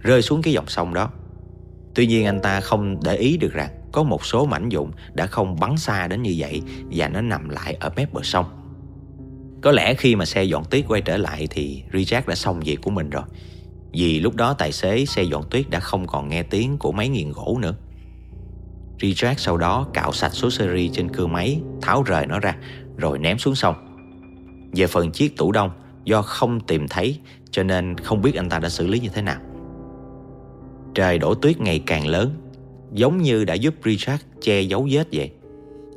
rơi xuống cái dòng sông đó. Tuy nhiên anh ta không để ý được rằng có một số mảnh dụng đã không bắn xa đến như vậy và nó nằm lại ở mép bờ sông. Có lẽ khi mà xe dọn tuyết quay trở lại thì Richard đã xong việc của mình rồi. Vì lúc đó tài xế xe dọn tuyết đã không còn nghe tiếng của máy nghiền gỗ nữa. Richard sau đó cạo sạch số seri trên cưa máy, tháo rời nó ra, rồi ném xuống sông. Về phần chiếc tủ đông, do không tìm thấy cho nên không biết anh ta đã xử lý như thế nào. Trời đổ tuyết ngày càng lớn, giống như đã giúp Richard che giấu vết vậy.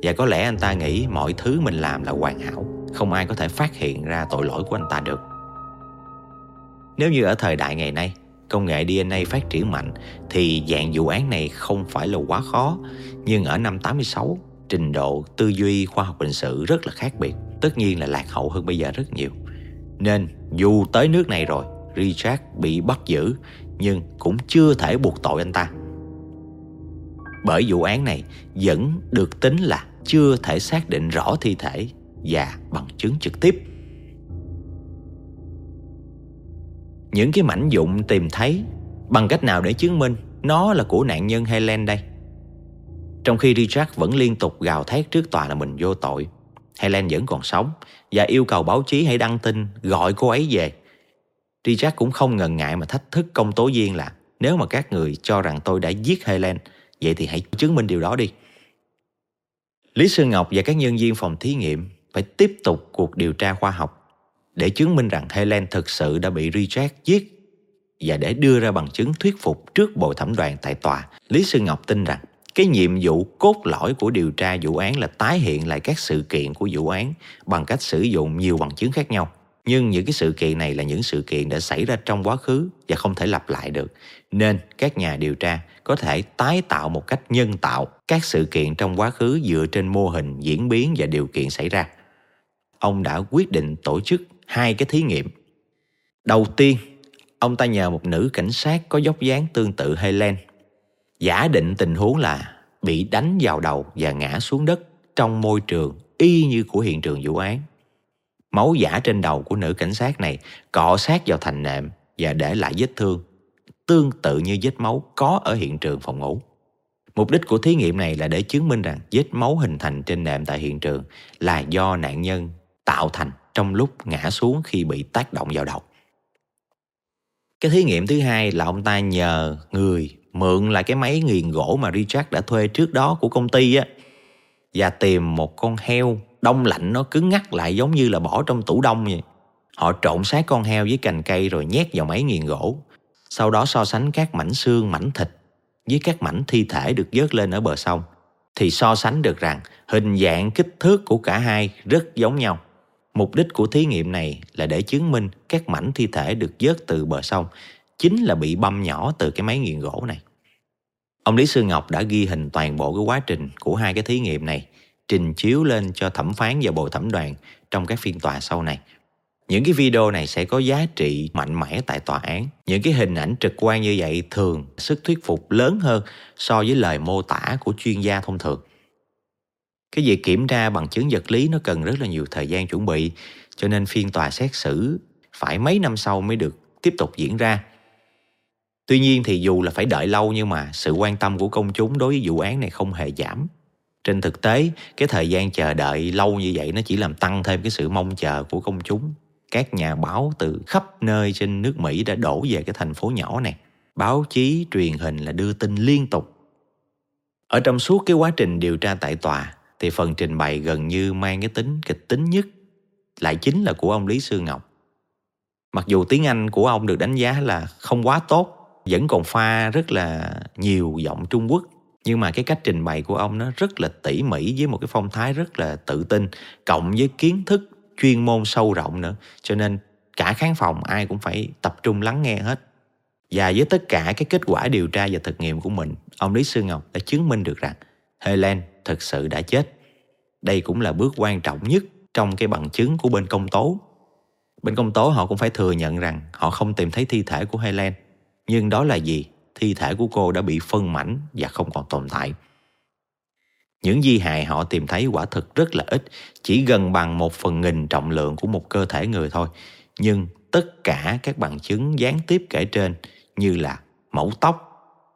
Và có lẽ anh ta nghĩ mọi thứ mình làm là hoàn hảo, không ai có thể phát hiện ra tội lỗi của anh ta được. Nếu như ở thời đại ngày nay, công nghệ DNA phát triển mạnh thì dạng vụ án này không phải là quá khó, nhưng ở năm 86, trình độ tư duy khoa học hình sự rất là khác biệt, tất nhiên là lạc hậu hơn bây giờ rất nhiều. Nên dù tới nước này rồi, Richard bị bắt giữ nhưng cũng chưa thể buộc tội anh ta. Bởi vụ án này vẫn được tính là chưa thể xác định rõ thi thể và bằng chứng trực tiếp. Những cái mảnh dụng tìm thấy bằng cách nào để chứng minh nó là của nạn nhân Helen đây? Trong khi Richard vẫn liên tục gào thét trước tòa là mình vô tội, Helen vẫn còn sống và yêu cầu báo chí hãy đăng tin gọi cô ấy về. Richard cũng không ngần ngại mà thách thức công tố viên là nếu mà các người cho rằng tôi đã giết Helen, vậy thì hãy chứng minh điều đó đi. Lý Sư Ngọc và các nhân viên phòng thí nghiệm phải tiếp tục cuộc điều tra khoa học để chứng minh rằng Helen thực sự đã bị Richard giết và để đưa ra bằng chứng thuyết phục trước bồi thẩm đoàn tại tòa. Lý Sư Ngọc tin rằng cái nhiệm vụ cốt lõi của điều tra vụ án là tái hiện lại các sự kiện của vụ án bằng cách sử dụng nhiều bằng chứng khác nhau. Nhưng những cái sự kiện này là những sự kiện đã xảy ra trong quá khứ và không thể lặp lại được. Nên các nhà điều tra có thể tái tạo một cách nhân tạo các sự kiện trong quá khứ dựa trên mô hình diễn biến và điều kiện xảy ra. Ông đã quyết định tổ chức hai cái thí nghiệm. Đầu tiên, ông ta nhờ một nữ cảnh sát có dốc dáng tương tự Helen giả định tình huống là bị đánh vào đầu và ngã xuống đất trong môi trường y như của hiện trường vụ án. Máu giả trên đầu của nữ cảnh sát này cọ sát vào thành nệm và để lại vết thương tương tự như vết máu có ở hiện trường phòng ngủ. Mục đích của thí nghiệm này là để chứng minh rằng vết máu hình thành trên nệm tại hiện trường là do nạn nhân tạo thành trong lúc ngã xuống khi bị tác động vào đầu. Cái thí nghiệm thứ hai là ông ta nhờ người mượn lại cái máy nghiền gỗ mà Richard đã thuê trước đó của công ty á và tìm một con heo đông lạnh nó cứng ngắc lại giống như là bỏ trong tủ đông vậy. Họ trộn xác con heo với cành cây rồi nhét vào máy nghiền gỗ. Sau đó so sánh các mảnh xương, mảnh thịt với các mảnh thi thể được vớt lên ở bờ sông thì so sánh được rằng hình dạng kích thước của cả hai rất giống nhau. Mục đích của thí nghiệm này là để chứng minh các mảnh thi thể được vớt từ bờ sông chính là bị băm nhỏ từ cái máy nghiền gỗ này. Ông Lý Sư Ngọc đã ghi hình toàn bộ cái quá trình của hai cái thí nghiệm này, trình chiếu lên cho thẩm phán và bộ thẩm đoàn trong các phiên tòa sau này. Những cái video này sẽ có giá trị mạnh mẽ tại tòa án. Những cái hình ảnh trực quan như vậy thường sức thuyết phục lớn hơn so với lời mô tả của chuyên gia thông thường. Cái việc kiểm tra bằng chứng vật lý nó cần rất là nhiều thời gian chuẩn bị, cho nên phiên tòa xét xử phải mấy năm sau mới được tiếp tục diễn ra. Tuy nhiên thì dù là phải đợi lâu nhưng mà sự quan tâm của công chúng đối với vụ án này không hề giảm. Trên thực tế, cái thời gian chờ đợi lâu như vậy nó chỉ làm tăng thêm cái sự mong chờ của công chúng. Các nhà báo từ khắp nơi trên nước Mỹ đã đổ về cái thành phố nhỏ này. Báo chí, truyền hình là đưa tin liên tục. Ở trong suốt cái quá trình điều tra tại tòa thì phần trình bày gần như mang cái tính kịch tính nhất lại chính là của ông Lý Sư Ngọc. Mặc dù tiếng Anh của ông được đánh giá là không quá tốt, vẫn còn pha rất là nhiều giọng Trung Quốc. Nhưng mà cái cách trình bày của ông nó rất là tỉ mỉ với một cái phong thái rất là tự tin, cộng với kiến thức chuyên môn sâu rộng nữa. Cho nên cả khán phòng ai cũng phải tập trung lắng nghe hết. Và với tất cả cái kết quả điều tra và thực nghiệm của mình, ông Lý Sư Ngọc đã chứng minh được rằng Helen thực sự đã chết đây cũng là bước quan trọng nhất trong cái bằng chứng của bên công tố bên công tố họ cũng phải thừa nhận rằng họ không tìm thấy thi thể của Helen nhưng đó là gì? Thi thể của cô đã bị phân mảnh và không còn tồn tại. Những di hài họ tìm thấy quả thực rất là ít, chỉ gần bằng một phần nghìn trọng lượng của một cơ thể người thôi. Nhưng tất cả các bằng chứng gián tiếp kể trên như là mẫu tóc,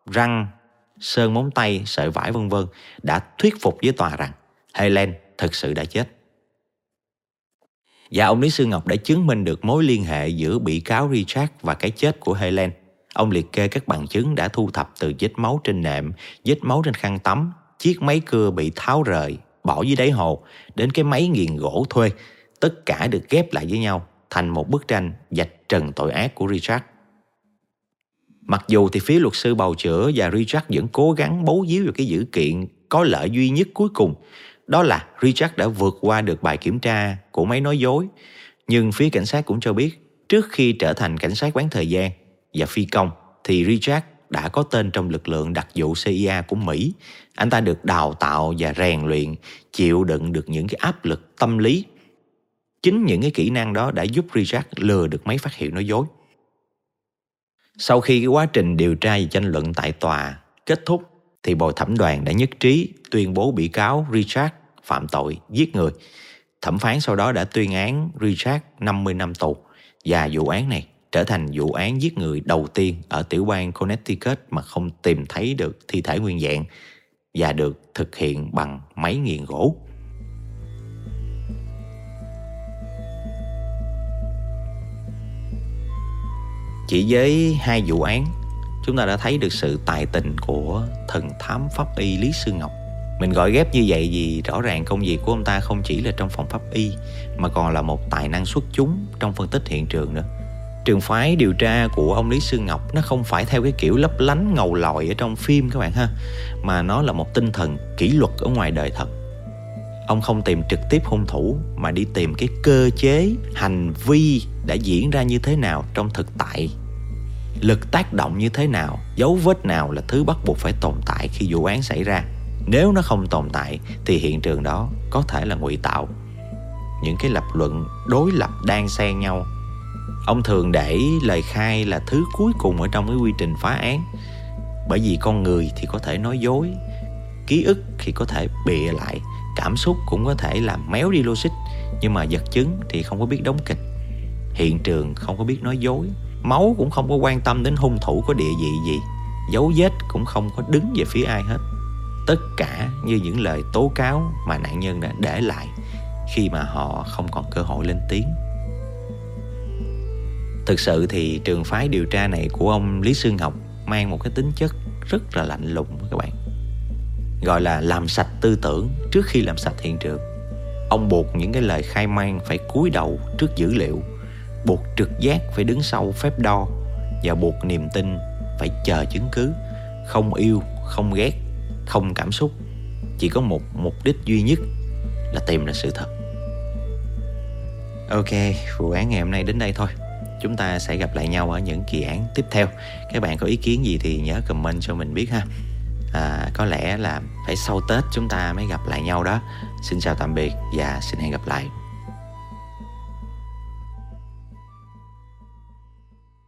răng, sơn móng tay, sợi vải vân vân đã thuyết phục với tòa rằng Helen thực sự đã chết. Và ông Lý Sư Ngọc đã chứng minh được mối liên hệ giữa bị cáo Richard và cái chết của Helen. Ông liệt kê các bằng chứng đã thu thập từ vết máu trên nệm, vết máu trên khăn tắm, chiếc máy cưa bị tháo rời, bỏ dưới đáy hồ, đến cái máy nghiền gỗ thuê. Tất cả được ghép lại với nhau thành một bức tranh dạch trần tội ác của Richard. Mặc dù thì phía luật sư bào chữa và Richard vẫn cố gắng bấu víu vào cái dữ kiện có lợi duy nhất cuối cùng, đó là Richard đã vượt qua được bài kiểm tra của máy nói dối. Nhưng phía cảnh sát cũng cho biết, trước khi trở thành cảnh sát bán thời gian và phi công, thì Richard đã có tên trong lực lượng đặc vụ CIA của Mỹ. Anh ta được đào tạo và rèn luyện, chịu đựng được những cái áp lực tâm lý. Chính những cái kỹ năng đó đã giúp Richard lừa được máy phát hiện nói dối. Sau khi cái quá trình điều tra và tranh luận tại tòa kết thúc, thì bồi thẩm đoàn đã nhất trí tuyên bố bị cáo Richard phạm tội giết người. Thẩm phán sau đó đã tuyên án Richard 50 năm tù và vụ án này trở thành vụ án giết người đầu tiên ở tiểu bang Connecticut mà không tìm thấy được thi thể nguyên dạng và được thực hiện bằng máy nghiền gỗ. Chỉ với hai vụ án, chúng ta đã thấy được sự tài tình của thần thám pháp y Lý Sư Ngọc. Mình gọi ghép như vậy vì rõ ràng công việc của ông ta không chỉ là trong phòng pháp y mà còn là một tài năng xuất chúng trong phân tích hiện trường nữa. Trường phái điều tra của ông Lý Sư Ngọc nó không phải theo cái kiểu lấp lánh ngầu lòi ở trong phim các bạn ha mà nó là một tinh thần kỷ luật ở ngoài đời thật ông không tìm trực tiếp hung thủ, mà đi tìm cái cơ chế, hành vi đã diễn ra như thế nào trong thực tại. Lực tác động như thế nào, dấu vết nào là thứ bắt buộc phải tồn tại khi vụ án xảy ra. Nếu nó không tồn tại, thì hiện trường đó có thể là ngụy tạo. Những cái lập luận, đối lập đang xen nhau. Ông thường để lời khai là thứ cuối cùng ở trong cái quy trình phá án. Bởi vì con người thì có thể nói dối, ký ức thì có thể bịa lại cảm xúc cũng có thể làm méo đi logic, nhưng mà vật chứng thì không có biết đóng kịch. Hiện trường không có biết nói dối, máu cũng không có quan tâm đến hung thủ có địa vị gì, dấu vết cũng không có đứng về phía ai hết. Tất cả như những lời tố cáo mà nạn nhân đã để lại khi mà họ không còn cơ hội lên tiếng. Thực sự thì trường phái điều tra này của ông lý sương ngọc mang một cái tính chất rất là lạnh lùng các bạn gọi là làm sạch tư tưởng trước khi làm sạch hiện trường. Ông buộc những cái lời khai man phải cúi đầu trước dữ liệu, buộc trực giác phải đứng sau phép đo, và buộc niềm tin phải chờ chứng cứ, không yêu, không ghét, không cảm xúc. Chỉ có một mục đích duy nhất là tìm ra sự thật. Ok, vụ án ngày hôm nay đến đây thôi. Chúng ta sẽ gặp lại nhau ở những kỳ án tiếp theo. Các bạn có ý kiến gì thì nhớ comment cho mình biết ha à, có lẽ là phải sau tết chúng ta mới gặp lại nhau đó. Xin chào tạm biệt và xin hẹn gặp lại.